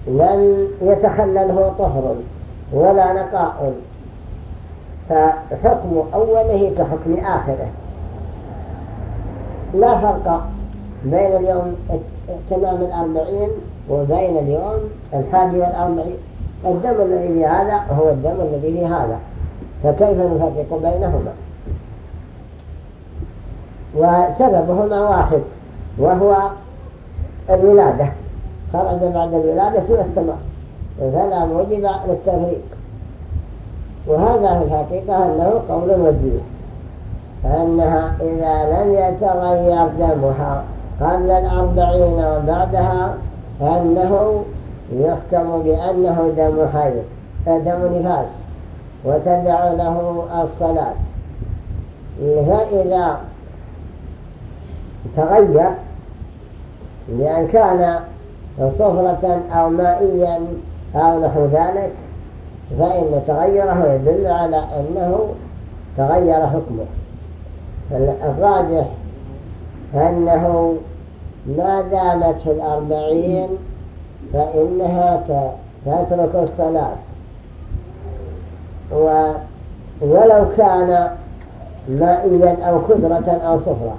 لم يتخلله طهر ولا نقاء. فحكم أوله كحكم آخره. لا فرق بين اليوم تمام الأربعين وبين اليوم الحادي والأربعين. الدم الذي في هذا هو الدم الذي في هذا. فكيف نفرق بينهما؟ وسببهما واحد وهو الولادة. خرج بعد الولادة واستمر فلا موجب للتفريق وهذا في الحقيقة أنه قول وجيه فأنها إذا لم يتغير دمها قبل الأربعين وبعدها فأنه يحكم بأنه دم حيض دم نفاس وتدع له الصلاة. فإذا تغير لأن كان صفرة أو مائيا أو نحو ذلك فإن تغيره يدل على أنه تغير حكمه. الراجح أنه ما دامت في الأربعين فإنها تترك الصلاة. ولو كان مائيا أو كدرة أو صفرة.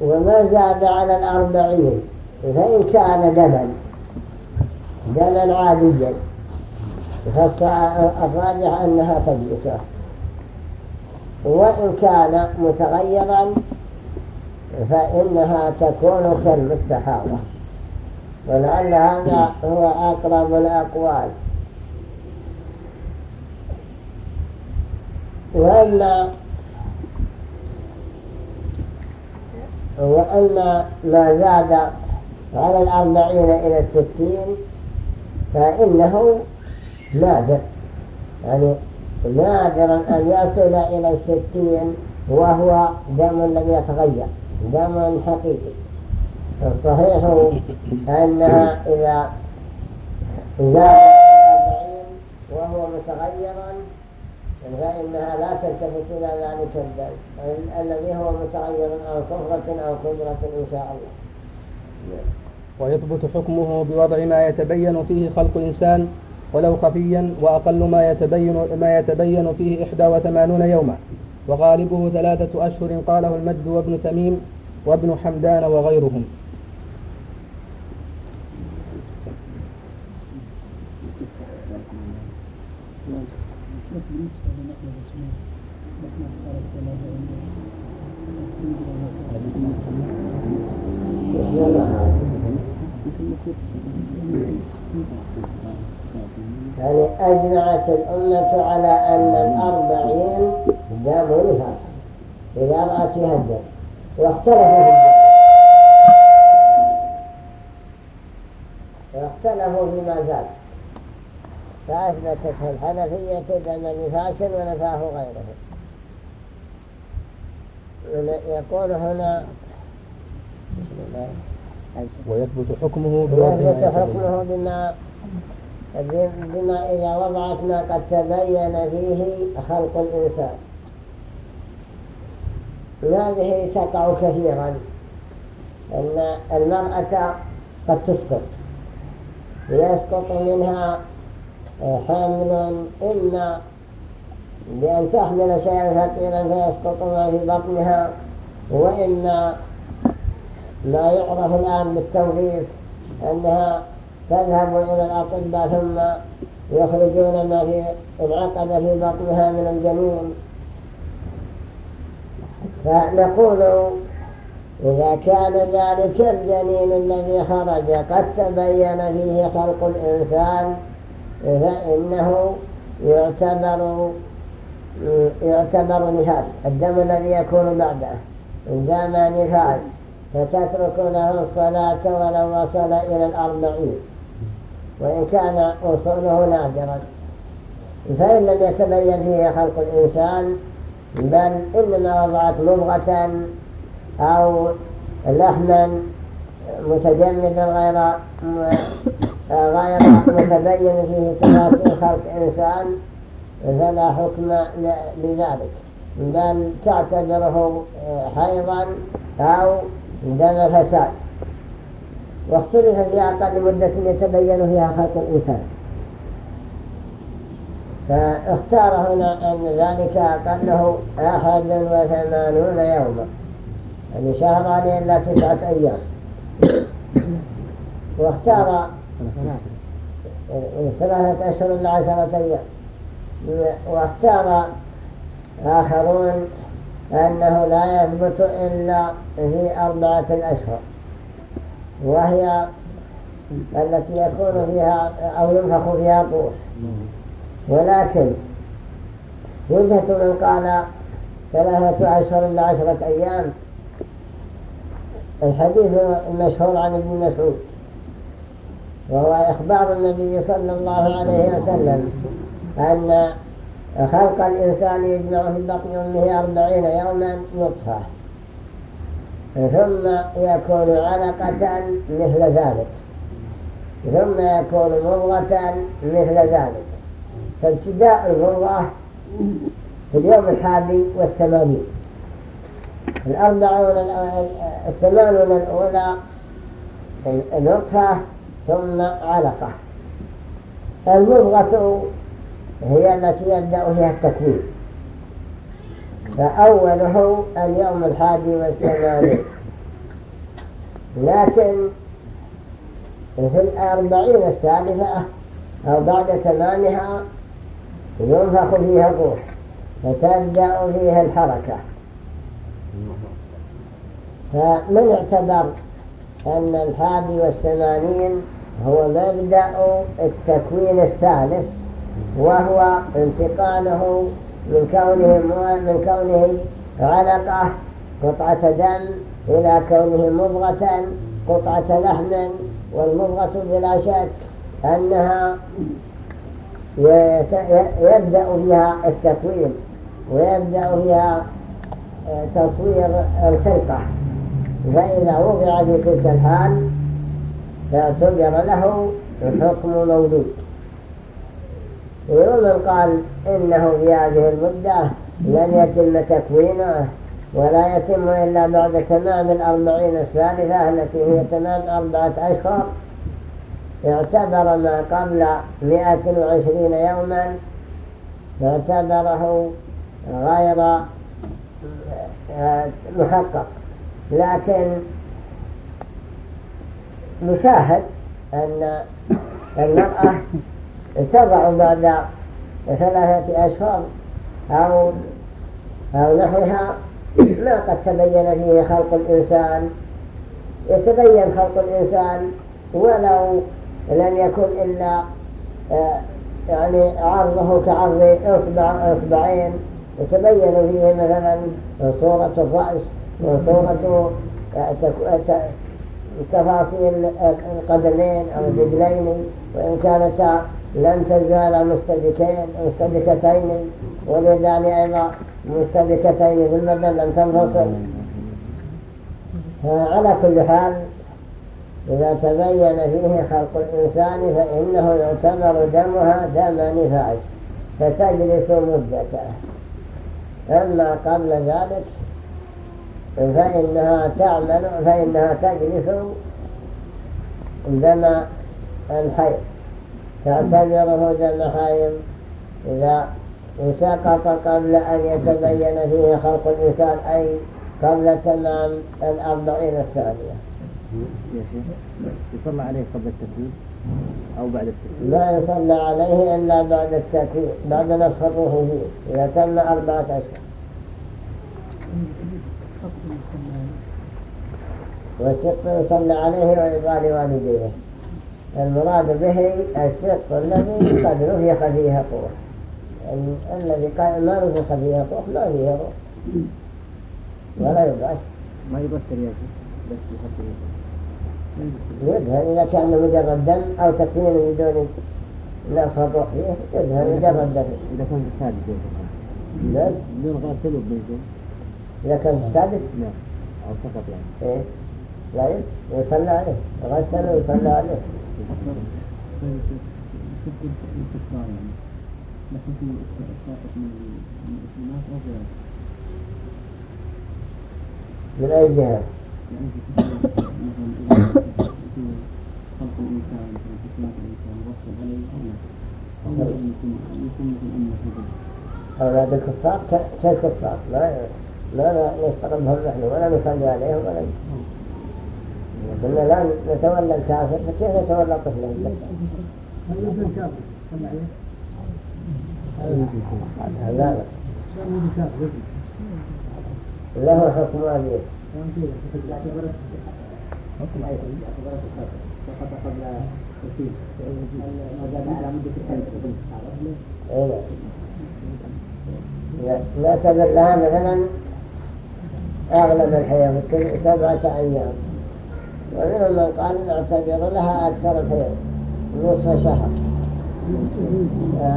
وما زاد على الأربعين فإن كان دما دما عاديا. فالراجح أنها تجلسة. وإن كان متغيرا فإنها تكون كالمستحاضة. ولعل هذا هو أقرب الأقوال. وأما وأما ما زاد على الأربعين إلى الستين فإنه نادر. يعني نادر أن يصل إلى الستين وهو دم لم يتغير دم حقيقي. الصحيح أنها إذا زاد الأربعين وهو متغيرا فإنها لا تلتفت إلى ذلك الدم الذي هو متغير أو صفرة أو قدرة إن شاء الله. ويثبت حكمه بوضع ما يتبين فيه خلق الإنسان ولو خفيا وأقل ما يتبين, ما يتبين فيه إحدى وثمانون يوما. وغالبه ثلاثة أشهر قاله المجد وابن تميم وابن حمدان وغيرهم. الحنفية دم نفاس ونفاه غيره. يقول هنا ويثبت حكمه ويثبت حكمه بما بما إذا وضعت ما قد تبين فيه خلق الإنسان. هذه تقع كثيرا. أن المرأة قد تسقط. يسقط منها حمل إما بأن تحمل شيئا ثقيلا فيسقط ما في بطنها وإما ما يعرف الآن بالتوظيف أنها تذهب إلى الأطباء ثم يخرجون ما في انعقد في بطنها من الجنين. فنقول إذا كان ذلك الجنين الذي خرج قد تبين فيه خلق الإنسان فإنه يعتبر يعتبر نفاس. الدم الذي يكون بعده. دم نفاس فتترك له الصلاة ولو وصل إلى الأربعين. وإن كان وصوله نادرا. فإن لم يتبين فيه خلق الإنسان بل إنما وضعت مضغة أو لحما متجمدا غير غير متبين فيه تفاصيل خلق إنسان فلا حكم لذلك. بل تعتبره حيضا أو دم فساد. واختلف في أقل مدة يتبين فيها خلق الإنسان. فاختار هنا أن ذلك أقله أحد وثمانون يوما. يعني شهران إلا تسعة أيام. واختار ثلاثة أشهر إلا عشرة أيام. واختار آخرون أنه لا يثبت إلا في أربعة الأشهر. وهي التي يكون فيها أو ينفخ فيها طوح ولكن وجهة من قال ثلاثة أشهر إلا عشرة أيام. الحديث المشهور عن ابن مسعود. وهو إخبار النبي صلى الله عليه وسلم أن خلق الإنسان يجمع في بطن أمه أربعين يوما نطفة. ثم يكون علقة مثل ذلك. ثم يكون مضغة مثل ذلك. فابتداء المضغة في اليوم الحادي والثمانين. الأربعون الثمانون الأولى نطفة ثم علقة. المضغة هي التي يبدأ فيها التكوين. فأوله اليوم الحادي والثمانين. لكن في الأربعين الثالثة أو بعد تمامها ينفخ فيها الروح فتبدأ فيها الحركة. فمن اعتبر أن الحادي والثمانين هو مبدأ التكوين الثالث وهو انتقاله من كونه من كونه علقة قطعة دم إلى كونه مضغة قطعة لحم والمضغة بلا شك أنها يبدأ فيها التكوين ويبدأ فيها آه، تصوير الخلقة. فإذا وضع في تلك الحال فاعتبر له حكم مولود ومن قال إنه في هذه المدة لم يتم تكوينه ولا يتم إلا بعد تمام الأربعين الثالثة التي هي تمام أربعة أشهر. اعتبر ما قبل مئة وعشرين يوما اعتبره غير آه، محقق. لكن نشاهد أن المرأة تضع بعد ثلاثة أشهر أو, أو نحوها ما قد تبين فيه خلق الإنسان. يتبين خلق الإنسان ولو لم يكن إلا آه، يعني عرضه كعرض إصبع إصبعين. يتبين فيه مثلا صورة الرأس وصورة آه، تفاصيل القدمين أو الرجلين وإن كانتا لم تزال مستدكين مستدكتين واليدان أيضا مستدكتين في المدن لم تنفصل. على كل حال إذا تبين فيه خلق الإنسان فإنه يعتبر دمها دم نفاس فتجلس مدته أما قبل ذلك فإنها تعمل فإنها تجلس دم الحيض. تعتبره دم حيض إذا سقط قبل أن يتبين فيه خلق الإنسان أي قبل تمام الأربعين الثانية. يصلى عليه قبل التكوين أو بعد التكبير؟ لا يصلى عليه إلا بعد التكبير بعد نفخ الروح فيه إذا تم أربعة أشهر. والشق يصلى عليه ويضال والديه المراد به الشق الذي قد نفخ فيه قوة. الذي ما نفخ فيه قوة ما فيه روح ولا يبعث. ما يبثر يا يحط يدهن إذا كان مجرد دم أو تكفين بدون نفخ الروح فيه يدهن مجرد دم إذا كان السادس نعم بدون غسل إذا كان في السادس نعم. أو سقط يعني. إيه. لا يصلى عليه. غسل ويصلى عليه. لكن في الساقط من المسلمات أو غيره من أي جهة؟ يعني خلق الإنسان في الإنسان وصل عليه أو لا أو يكون يكون مثل أمه أولاد الكفار؟ كالكفار لا لا نستقبلهم نحن ولا نصلي عليهم ولا قلنا لا نتولى الكافر فكيف نتولى طفله لا لا. له حكم أبيه نعتبر لها مثلا أغلب الحياة سبعة أيام. ومن من قال نعتبر لها أكثر الحياة نصف شهر.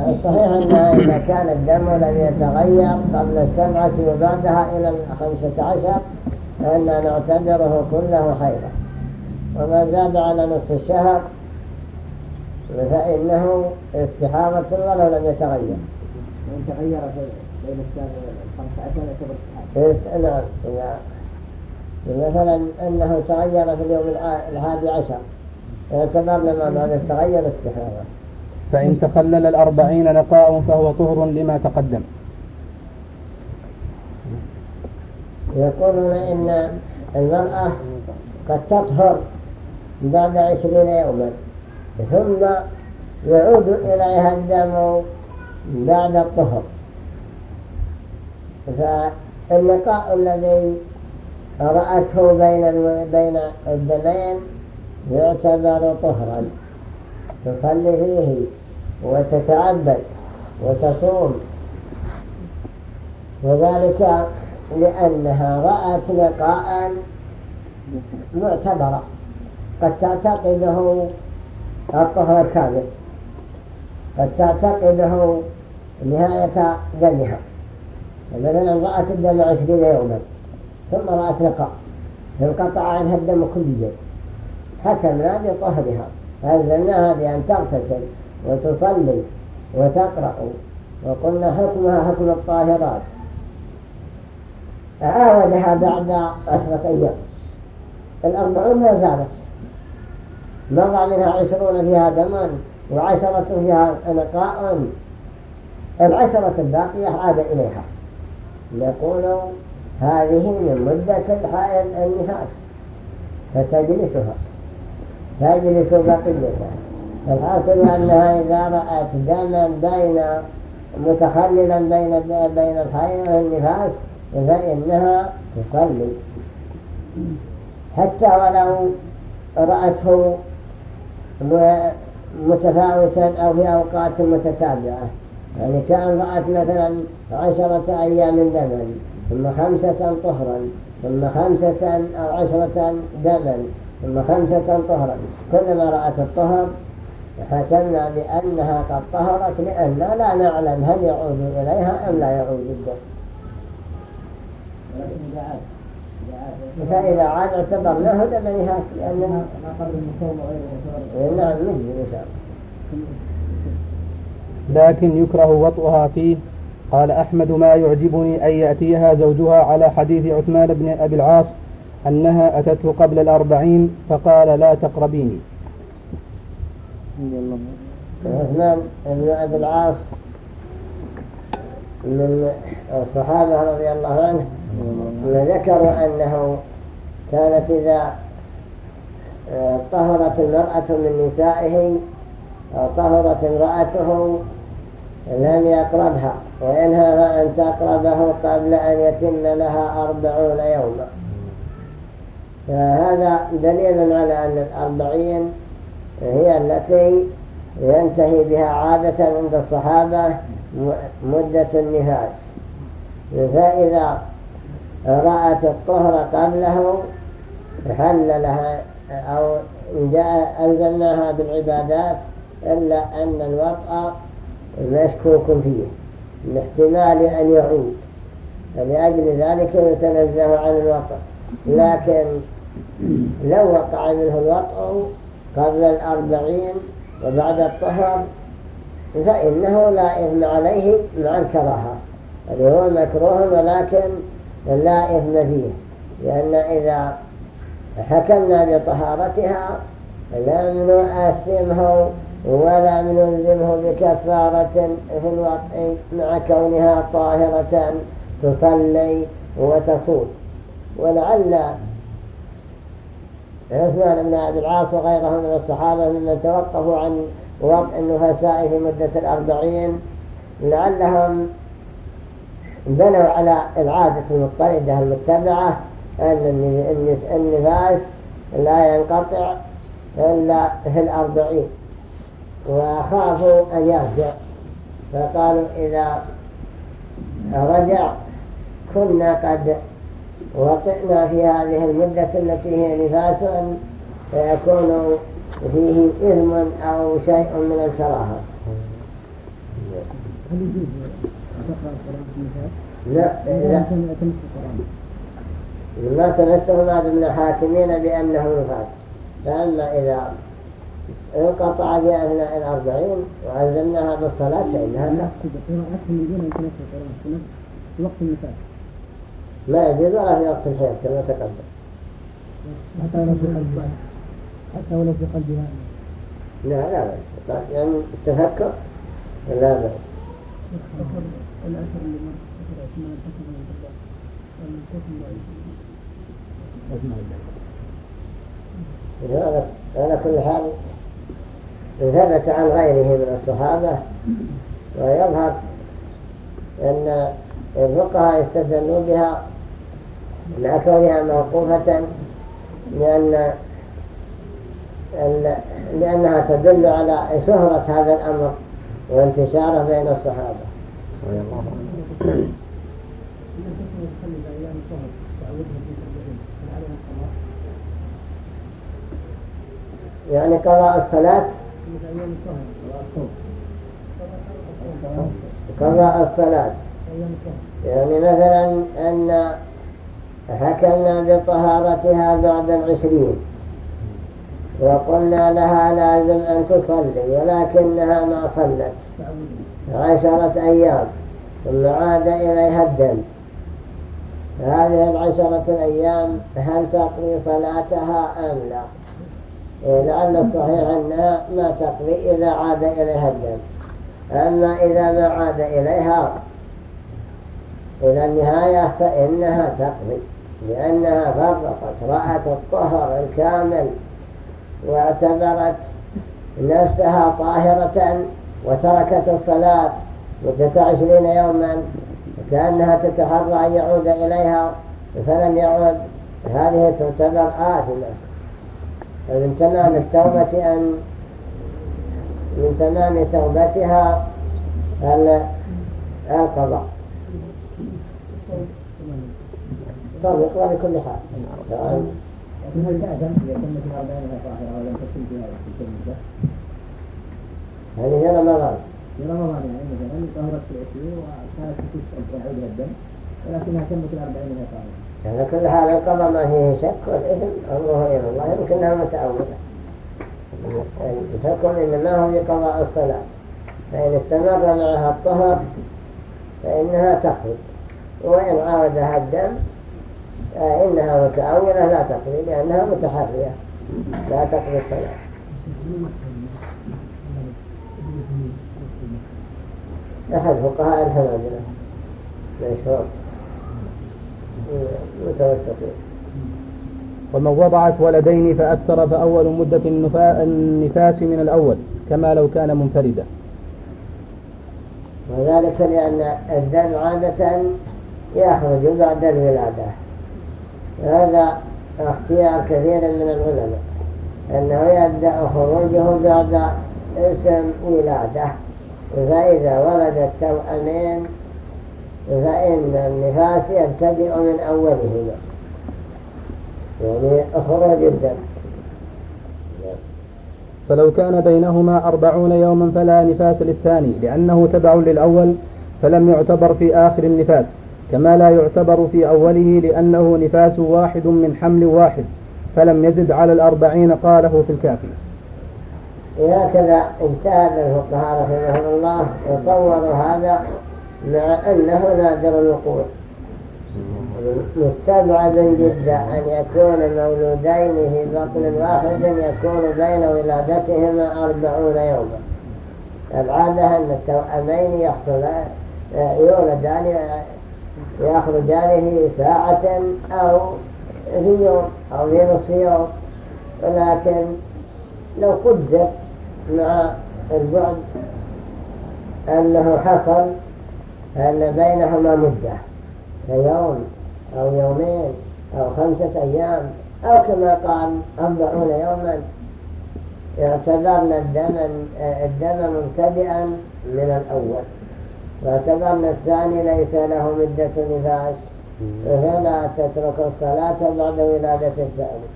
الصحيح أنها إذا كان الدم لم يتغير قبل السبعة وبعدها إلى الخمسة عشر فإننا نعتبره كله حيضا وما زاد على نصف الشهر فإنه استحاضة ولو لم يتغير. تغير بين عشر يعتبر نعم مثلا أنه تغير في اليوم الحادي عشر يعتبر لما بعد التغير استحاضة فإن تخلل الأربعين نقاء فهو طهر لما تقدم. يقولون إن المرأة قد تطهر بعد عشرين يوما ثم يعود إليها الدم بعد الطهر. فاللقاء الذي رأته بين بين الدمين يعتبر طهرا. تصلي فيه وتتعبد وتصوم. وذلك لأنها رأت لقاء معتبرا قد تعتقده الطهر الكامل. قد تعتقده نهاية دمها. مثلا رأت الدم عشرين يوما ثم رأت لقاء انقطع عنها الدم كليا حكمنا بطهرها ألزمناها بأن تغتسل وتصلي وتقرأ. وقلنا حكمها حكم الطاهرات. عاودها بعد عشرة أيام. الأربعون ما زالت. مضى منها عشرون فيها دما وعشرة فيها نقاء العشرة الباقية عاد إليها. نقول هذه من مدة الحائل النفاس فتجلسها. تجلس بقيتها. الحاصل أنها إذا رأت دما بين متخللا بين بين الحيض والنفاس فإنها تصلي. حتى ولو رأته متفاوتا أو في أوقات متتابعة. يعني كأن رأت مثلا عشرة أيام دما ثم خمسة طهرا ثم خمسة أو عشرة دما ثم خمسة طهرا. كلما رأت الطهر حكمنا بأنها قد طهرت لأننا لا نعلم هل يعود إليها أم لا يعود الدم. فإذا عاد اعتبرناه دم نهاس لأنه نعم نجي إن شاء الله. لكن يكره وطئها فيه قال أحمد ما يعجبني أن يأتيها زوجها على حديث عثمان بن أبي العاص أنها أتته قبل الأربعين فقال لا تقربيني. عثمان بن أبي العاص من الصحابة رضي الله عنه ذكروا أنه كانت إذا طهرت المرأة من نسائه أو طهرت امرأته لم يقربها وينهى أن تقربه قبل أن يتم لها أربعون يوما. فهذا دليل على أن الأربعين هي التي ينتهي بها عادة عند الصحابة مدة النفاس. فإذا رأت الطهر قبله حل لها أو جاء ألزمناها بالعبادات إلا أن الوطأ مشكوك فيه. الاحتمال أن يعود. فلأجل ذلك يتنزه عن الوطأ لكن لو وقع منه الوطأ قبل الأربعين وبعد الطهر فإنه لا إثم عليه مع الكراهة. اللي هو مكروه ولكن لا إثم فيه. لأن إذا حكمنا بطهارتها لم نؤثمه ولم نلزمه بكفارة في الوقع مع كونها طاهرة تصلي وتصوم. ولعل عثمان بن أبي العاص وغيره من الصحابة ممن توقفوا عن وضع النفساء في مدة الأربعين لعلهم بنوا على العادة المضطردة المتبعة أن النفاس لا ينقطع إلا في الأربعين. وخافوا أن يرجع فقالوا إذا رجع كنا قد وطئنا في هذه المدة التي هي نفاس فيكون فيه إثم أو شيء من الكراهة. لا لا. ما تمسه بعض من الحاكمين بأنه نفاس. فأما إذا انقطع في أثناء الأربعين وألزمناها بالصلاة فإنها لا وقت النفاس لا يجوز ولا في وقت الحيض كما تقدم حتى ولو في قلبها حتى ولو في قلبها لا لا بأس يعني التفكر لا بأس الأثر اللي هذا على كل حال ثبت عن غيره من الصحابة ويظهر أن الفقهاء يستدلوا بها مع كونها موقوفة لأن لأنها تدل على شهرة هذا الأمر وانتشاره بين الصحابة. يعني قضاء الصلاة قضاء الصلاة. يعني مثلا أن حكمنا بطهارتها بعد العشرين. وقلنا لها لازم أن تصلي ولكنها ما صلت. عشرة أيام ثم عاد إليها الدم. هذه العشرة الأيام هل تقضي صلاتها أم لا؟ لعل الصحيح أنها ما تقضي إذا عاد إليها الدم أما إذا ما عاد إليها إلى النهاية فإنها تقضي لأنها فرقت رأت الطهر الكامل واعتبرت نفسها طاهرة وتركت الصلاة مدة عشرين يوما كأنها تتحرى أن يعود إليها فلم يعود. هذه تعتبر آثمة. فمن تمام التوبة أن من تمام توبتها القضاء. يقضى بكل حال. لكن هل تأذن إذا كانت الأربعين هي رمضان في رمضان يعني مثلا طهرت في العشرين وكانت تكون يعودها الدم ولكنها تمت الأربعين طاهرة على كل حال القضاء ما فيه شك والإثم أمره إلى الله يمكنها متأولة تكون إنما هو بقضاء الصلاة. فإن استمر معها الطهر فإنها تقضي. وإن عاودها الدم فإنها متأولة لا تقضي لأنها متحرية. لا تقضي الصلاة. أحد فقهاء الحنابلة. مشهور ومن وضعت ولدين فأكثر فأول مدة النفاس من الأول كما لو كان منفردا. وذلك لأن الدم عادة يخرج بعد الولادة. هذا اختيار كثير من العلماء أنه يبدأ خروجه بعد اسم ولادة. فإذا ولد التوأمين فإن النفاس يبتدئ من أولهما يعني خروج الدم فلو كان بينهما أربعون يوما فلا نفاس للثاني لأنه تبع للأول فلم يعتبر في آخر النفاس كما لا يعتبر في أوله لأنه نفاس واحد من حمل واحد فلم يزد على الأربعين قاله في الكافي. هكذا اجتهد الفقهاء رحمهم الله وصوروا هذا مع أنه نادر الوقوع. مستبعدا جدا أن يكون مولودين في بطن واحد يكون بين ولادتهما أربعون يوما. العادة أن التوأمين يحصل يولدان يخرجان في ساعة أو في يوم أو في نصف يوم. ولكن لو قدر مع البعد أنه حصل أن بينهما مدة يوم أو يومين أو خمسة أيام أو كما قال أربعون يوما. اعتبرنا الدم, الدم مبتدئا من الأول. واعتبرنا الثاني ليس له مدة نفاش فلا تترك الصلاة بعد ولادة الثاني.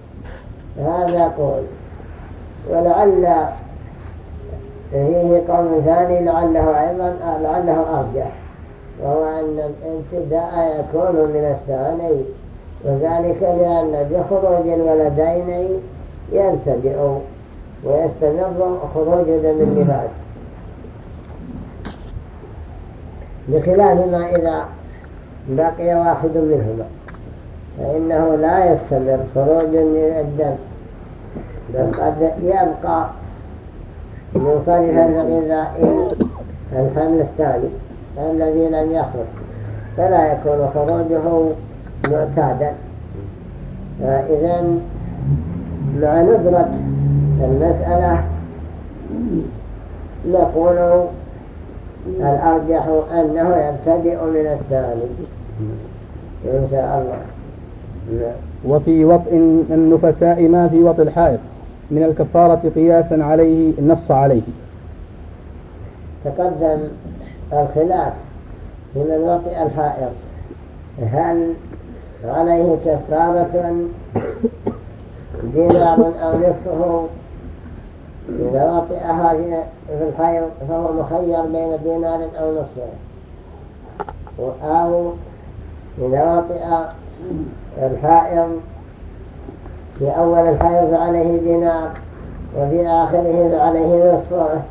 هذا قول. ولعل فيه قول ثاني لعله أيضا لعله أرجح. وهو أن الابتداء يكون من الثاني. وذلك لأن بخروج الولدين يبتدئ ويستمر خروج دم النفاس بخلاف ما إذا بقي واحد منهما فإنه لا يستمر خروج من الدم بل قد يبقى منصرفا لغذاء الحمل الثاني. الذي لم يخرج فلا يكون خروجه معتادا. فإذا مع ندرة المسألة نقول الأرجح أنه يبتدئ من الثاني. إن شاء الله. وفي وطء النفساء ما في وطء الحائط. من الكفارة قياسا عليه نص عليه. تقدم الخلاف. من الوطئ الحائط هل عليه كفارة دينار أو نصفه؟ إذا وطئها في الحيض فهو مخير بين دينار أو نصفه. أو إذا وطئ الحائض في أول الحيض فعليه دينار وفي آخره فعليه نصفه.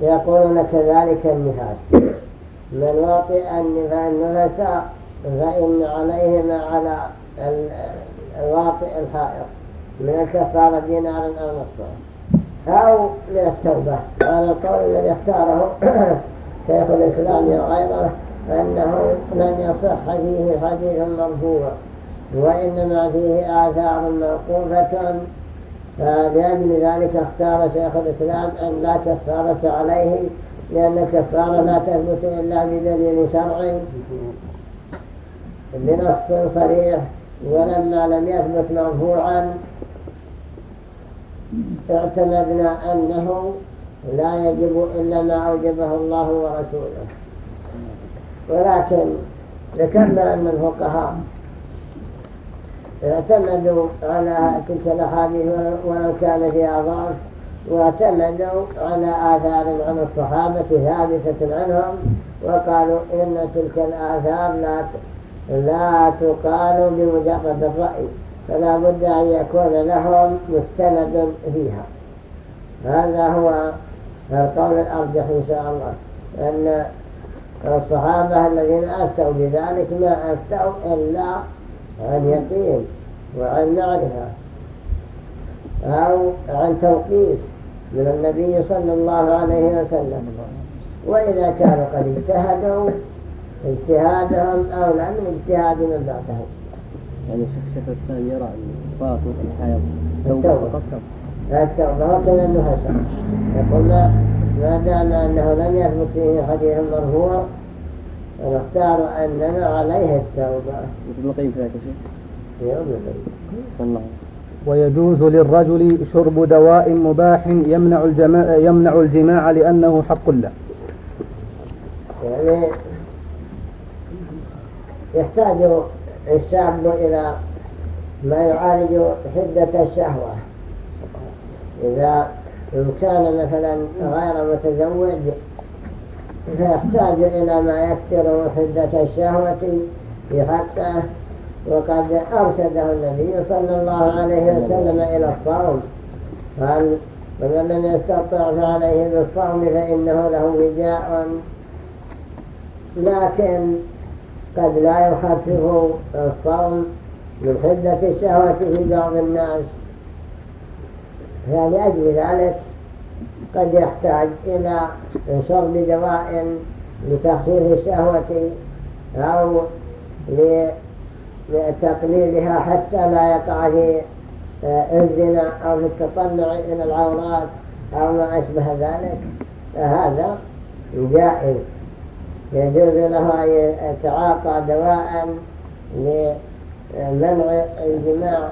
يقولون كذلك النفاس. من وطئ النفساء فإن عليهما على الواطئ الحائط. من الكفارة دينار أو نصفه أو من التوبة. هذا القول الذي اختاره شيخ الإسلام وغيره أنه لم يصح فيه حديث مرفوع وإنما فيه آثار موقوفة فلأجل ذلك اختار شيخ الإسلام أن لا كفارة عليه لأن الكفارة لا تثبت إلا بدليل شرعي. بنص صريح ولما لم يثبت مرفوعا اعتمدنا أنه لا يجب إلا ما أوجبه الله ورسوله. ولكن ذكرنا أن الفقهاء اعتمدوا على تلك الأحاديث ولو كان فيها ضعف. واعتمدوا على آثار عن الصحابة ثابتة عنهم وقالوا إن تلك الآثار لا لا تقال بمجرد الرأي فلا بد أن يكون لهم مستند فيها. هذا هو القول الأرجح إن شاء الله أن الصحابة الذين أفتوا بذلك ما أفتوا إلا عن يقين وعن معرفة أو عن توقيف من النبي صلى الله عليه وسلم. وإذا كانوا قد اجتهدوا اجتهادهم أولى من اجتهاد من بعدهم. يعني الشيخ شيخ الإسلام يرى ان طلاق الحيض توبة فقط. التوبة وكذا انها يقول ما دام أنه لم يثبت فيه حديث مرفوع فنختار اننا عليه التوبة. مثل القيم في ذلك شيخ؟ صلى الله ويجوز للرجل شرب دواء مباح يمنع الجماع, يمنع الجماع لأنه حق له يعني يحتاج الشاب إلى ما يعالج حدة الشهوة إذا كان مثلا غير متزوج فيحتاج إلى ما يكسر حدة الشهوة في حقه وقد أرشده النبي صلى الله عليه وسلم إلى الصوم. قال ومن لم يستطع فعليه بالصوم فإنه له وجاء لكن قد لا يخفف الصوم من حدة الشهوة في بعض الناس. فلأجل ذلك قد يحتاج إلى شرب دواء لتخفيف الشهوة أو لتقليلها حتى لا يقع في الزنا أو في التطلع إلى العورات أو ما أشبه ذلك. فهذا جائز. يجوز له أن يتعاطى دواء لمنع الجماع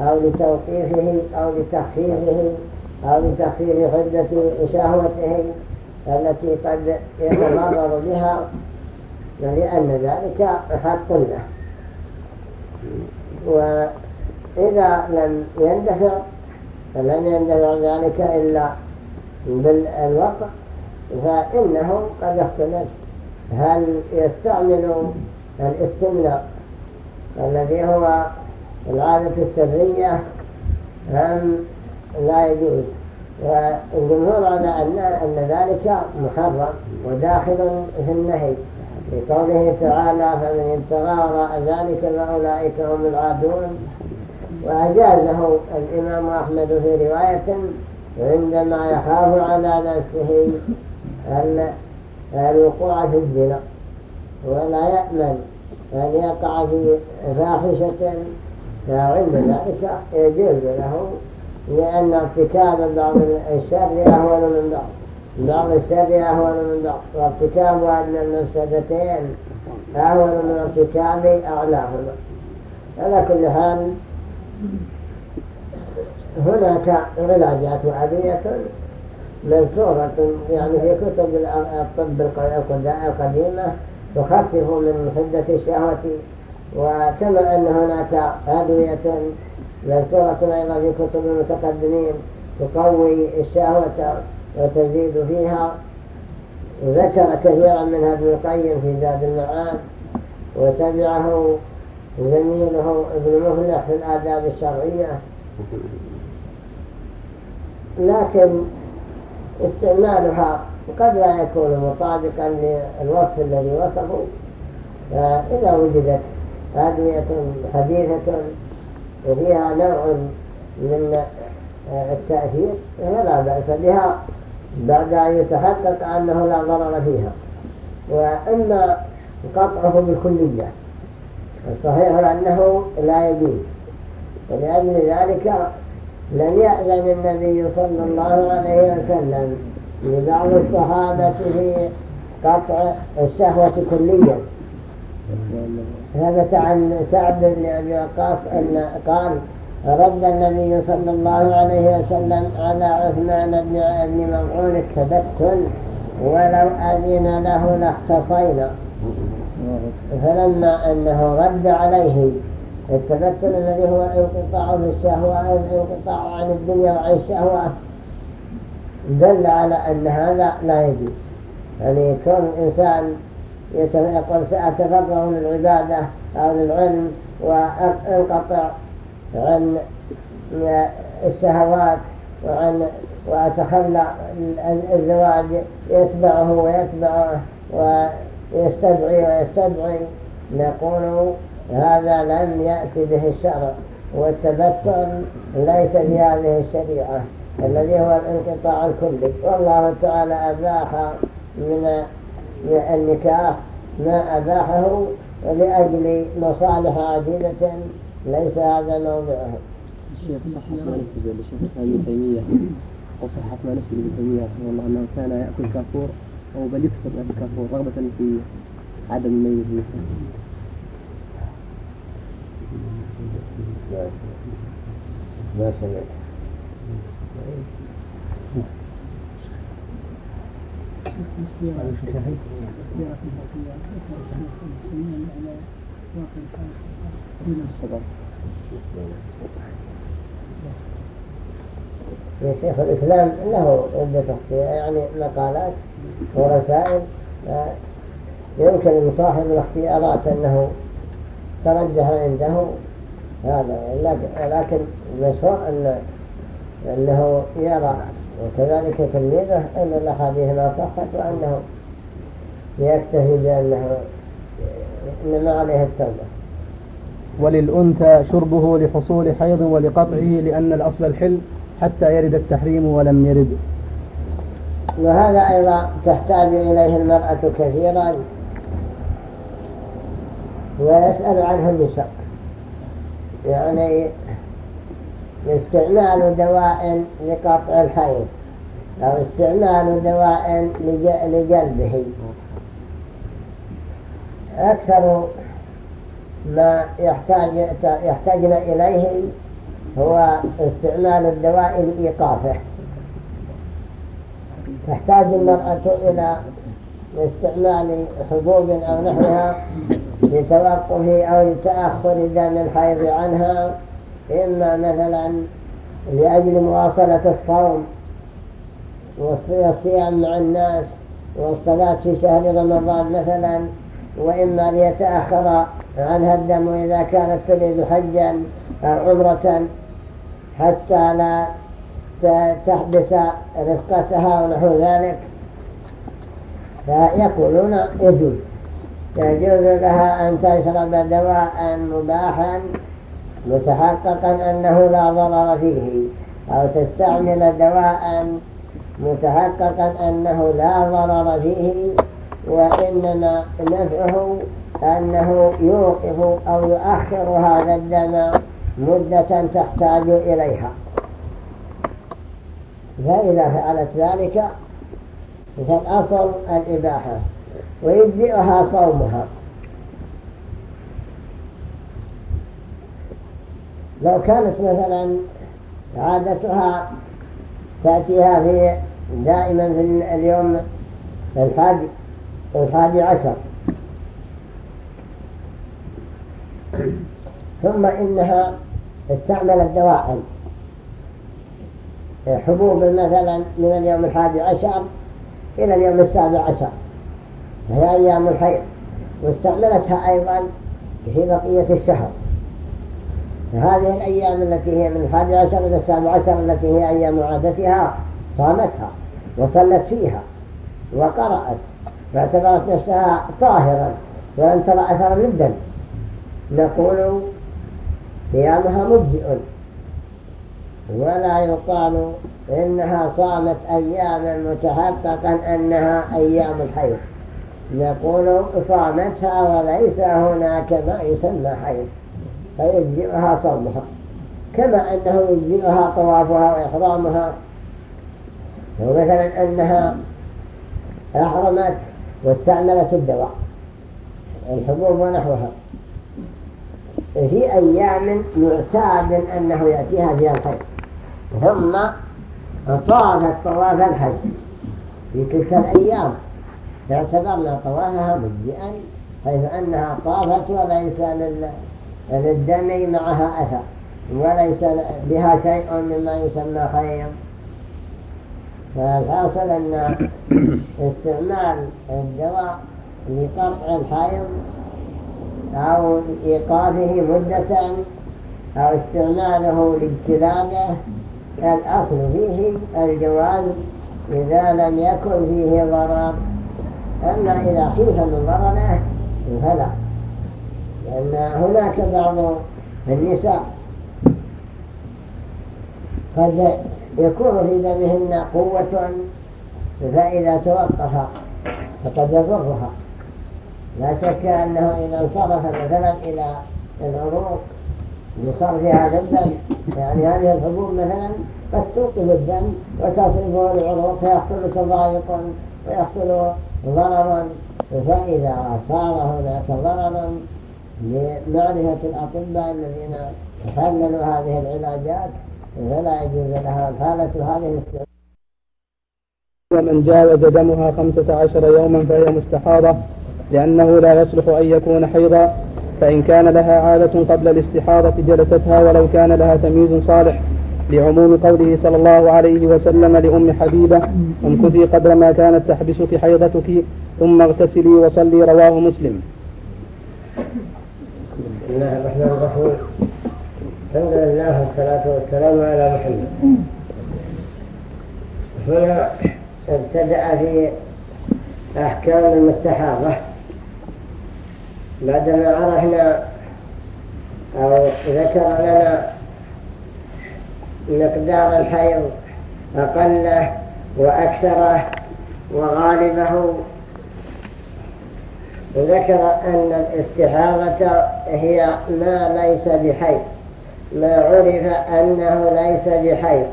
أو لتوقيفه أو لتخفيفه. أو لتخفيف حدة شهوته التي قد يتضرر بها لأن ذلك حق له. وإذا لم يندفع فلم يندفع ذلك إلا بالوقت فإنه قد اختلف هل يستعمل الاستمناء الذي هو العادة السرية أم لا يجوز. والجمهور على أن, أن ذلك محرم وداخل في النهي. في قوله تعالى فمن ابتغى وراء ذلك فأولئك هم العادون وأجازه الإمام أحمد في رواية عندما يخاف على نفسه الوقوع في الزنا ولا يأمن أن يقع في فاحشة فعند ذلك يجوز له لأن ارتكاب بعض الشر أهون من بعض بعض الشر أهون من بعض وارتكاب أن المفسدتين أهون من ارتكاب أعلاهما على كل حال هناك علاجات وأدوية منثورة يعني في كتب الطب القديمة تخفف من حدة الشهوة وكما أن هناك أدوية منثورة أيضا في كتب المتقدمين تقوي الشهوة وتزيد فيها. ذكر كثيرا منها ابن القيم في زاد المعاد وتبعه زميله ابن مفلح في الآداب الشرعية. لكن استعمالها قد لا يكون مطابقا للوصف الذي وصفه. فإذا وجدت أدوية حديثة وفيها نوع من التأثير فلا بأس بها بعد أن يتحقق أنه لا ضرر فيها. وأما قطعه بالكلية الصحيح أنه لا يجوز. ولأجل ذلك لم يأذن النبي صلى الله عليه وسلم لبعض الصحابة في قطع الشهوة كليا. ثبت عن سعد بن أبي وقاص أن قال رد النبي صلى الله عليه وسلم على عثمان بن مضعون التبتل ولو أذن له لاختصينا. فلما أنه رد عليه التبتل الذي هو الانقطاع في الشهوة الانقطاع عن الدنيا وعن الشهوة دل على أن هذا لا يجوز. يعني كون الإنسان يقول سأتفرغ للعبادة أو للعلم وانقطع عن الشهوات وعن وأتخلى الزواج يتبعه ويتبعه ويستدعي ويستدعي. نقول هذا لم يأتي به الشرع والتبتل ليس في هذه الشريعة الذي هو الانقطاع الكلي. والله تعالى أباح من النكاح ما أباحه لأجل مصالح عديدة ليس هذا موضعه. الشيخ صحح ما نسب للشيخ الإسلام تيمية وصحح ما نسب ابن تيمية رحمه الله أنه كان يأكل كافور أو بل يكثر من الكافور رغبة في عدم ميز النساء. ما سمعت. شيخ الإسلام له عدة يعني مقالات ورسائل يمكن لصاحب الاختيارات أنه ترجح عنده هذا لكن المشهور أن أنه يرى وكذلك تلميذه أن الأحاديث ما صحت وأنه يكتفي بأنه إنما عليه التوبة. وللأنثى شربه لحصول حيض ولقطعه لأن الأصل الحل حتى يرد التحريم ولم يرد. وهذا أيضا تحتاج إليه المرأة كثيرا ويسأل عنه النساء. يعني استعمال دواء لقطع الحيض أو استعمال دواء لجلبه. أكثر ما يحتاج يحتاجنا إليه هو استعمال الدواء لإيقافه. تحتاج المرأة إلى استعمال حبوب أو نحوها لتوقف أو لتأخر دم الحيض عنها. إما مثلا لأجل مواصلة الصوم والصيام مع الناس والصلاة في شهر رمضان مثلا وإما ليتأخر عنها الدم إذا كانت تريد حجا أو عمرة حتى لا تحبس رفقتها ونحو ذلك. فيقولون يجوز يجوز لها أن تشرب دواء مباحا متحققا أنه لا ضرر فيه أو تستعمل دواء متحققا أنه لا ضرر فيه وإنما نفعه أنه يوقف أو يؤخر هذا الدم مدة تحتاج إليها. فإذا فعلت ذلك فالأصل الإباحة ويجزئها صومها. لو كانت مثلا عادتها تأتيها في دائما في اليوم الحادي الحادي عشر. ثم إنها استعملت دواء حبوب مثلا من اليوم الحادي عشر إلى اليوم السابع عشر. وهي أيام الحيض. واستعملتها أيضا في بقية الشهر. هذه الأيام التي هي من الحادي عشر إلى السابع عشر التي هي أيام عادتها صامتها وصلت فيها وقرأت واعتبرت نفسها طاهرا وأن ترى أثر الدم نقول صيامها مجزئ ولا يقال إنها صامت أياما متحققا أنها أيام الحيض. نقول صامتها وليس هناك ما يسمى حيض. فيجزئها صومها كما أنه يجزئها طوافها وإحرامها. ومثلا أنها أحرمت واستعملت الدواء الحبوب ونحوها. في أيام معتاد أنه يأتيها فيها الحج ثم طافت طواف الحج. في تلك الأيام اعتبرنا طوافها مجزئا حيث أنها طافت وليس للدم معها أثر. وليس بها شيء مما يسمى خير. فالحاصل أن استعمال الدواء لقطع الحيض أو إيقافه مدة أو استعماله لاجتلابه الأصل فيه الجواز إذا لم يكن فيه ضرر. أما إذا خيف من ضرره فلا. لأن هناك بعض النساء قد يكون في دمهن قوة فإذا توقف فقد يضرها. لا شك أنه إذا انصرف مثلا إلى العروق بصرف هذا الدم يعني هذه الحبوب مثلا قد توقف الدم وتصرفه العروق فيحصل تضايق ويحصل ضرر فإذا صار هناك ضرر لمعرفة الأطباء الذين حللوا هذه العلاجات فلا يجوز لها الحالة هذه ومن جاوز دمها خمسة عشر يوما فهي مستحاضة لأنه لا يصلح أن يكون حيضا فإن كان لها عادة قبل الاستحاضة جلستها ولو كان لها تمييز صالح لعموم قوله صلى الله عليه وسلم لأم حبيبة امكثي قدر ما كانت تحبسك حيضتك ثم اغتسلي وصلي. رواه مسلم. بسم الله الرحمن الرحيم. الحمد لله والصلاة والسلام على محمد. هنا ابتدأ في أحكام المستحاضة بعدما عرفنا أو ذكر لنا مقدار الحيض أقله وأكثره وغالبه وذكر أن الاستحاضة هي ما ليس بحيض ما عرف أنه ليس بحيض.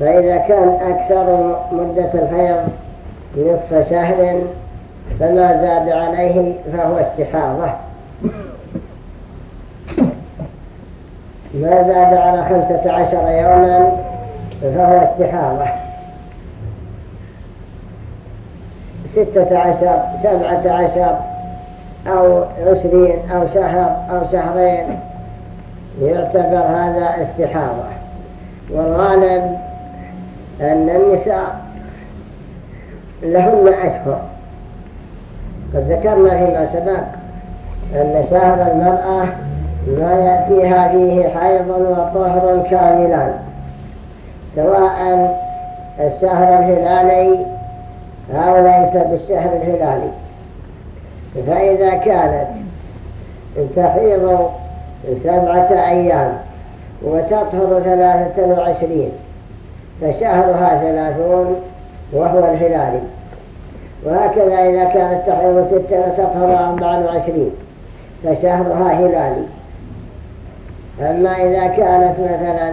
فإذا كان أكثر مدة الحيض نصف شهر فما زاد عليه فهو استحاضة. ما زاد على خمسة عشر يوما فهو استحاضة. ستة عشر سبعة عشر أو عشرين أو شهر أو شهرين. يعتبر هذا استحاضة. والغالب أن النساء لهن أشهر. قد ذكرنا فيما سبق أن شهر المرأة ما يأتيها فيه حيض وطهر كاملان سواء الشهر الهلالي أو ليس بالشهر الهلالي. فإذا كانت تحيض سبعة أيام وتطهر ثلاثة وعشرين فشهرها ثلاثون وهو الهلالي. وهكذا إذا كانت تحيض ستة وتطهر أربعا وعشرين فشهرها هلالي. أما إذا كانت مثلا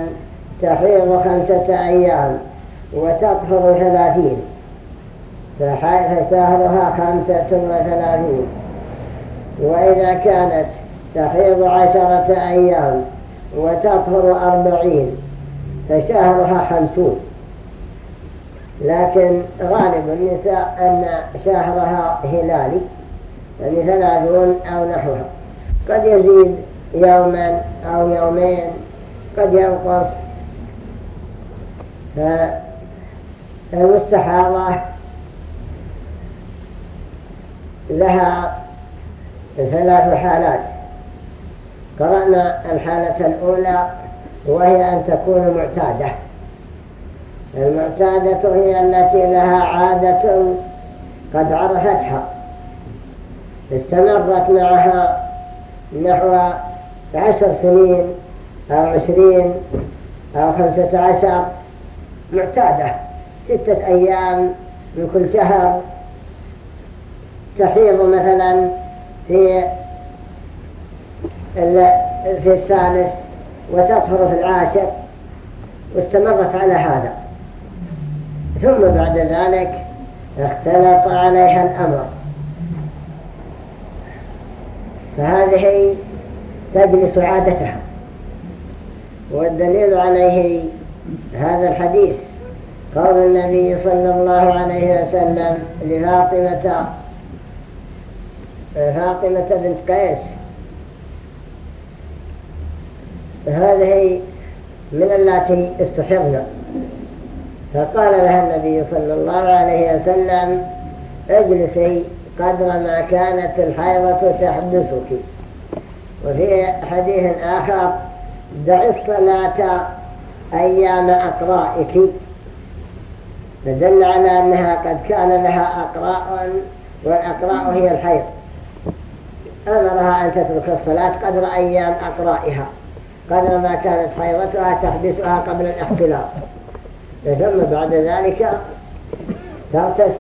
تحيض خمسة أيام وتطهر ثلاثين فشهرها خمسة وثلاثين. وإذا كانت تحيض عشرة أيام وتطهر أربعين فشهرها خمسون. لكن غالب النساء أن شهرها هلالي يعني ثلاثون أو نحوها. قد يزيد يوما أو يومين قد ينقص. فالمستحاضة لها ثلاث حالات. قرأنا الحالة الأولى وهي أن تكون معتادة. المعتادة هي التي لها عادة قد عرفتها استمرت معها نحو عشر سنين أو عشرين أو خمسة عشر. معتادة ستة أيام من كل شهر. تحيض مثلا في في الثالث وتطهر في العاشر واستمرت على هذا. ثم بعد ذلك اختلط عليها الأمر. فهذه تجلس عادتها. والدليل عليه هذا الحديث. قول النبي صلى الله عليه وسلم لفاطمة فاطمة بنت قيس. هذه من اللاتي استحضن. فقال لها النبي صلى الله عليه وسلم اجلسي قدر ما كانت الحيضة تحبسك وفي حديث آخر دع الصلاة أيام أقرائك. فدل على أنها قد كان لها أقراء والأقراء هي الحيض. أمرها أن تترك الصلاة قدر أيام أقرائها. قدر ما كانت حيضتها تحبسها قبل الاحتلال. ثم بعد ذلك تغتسل.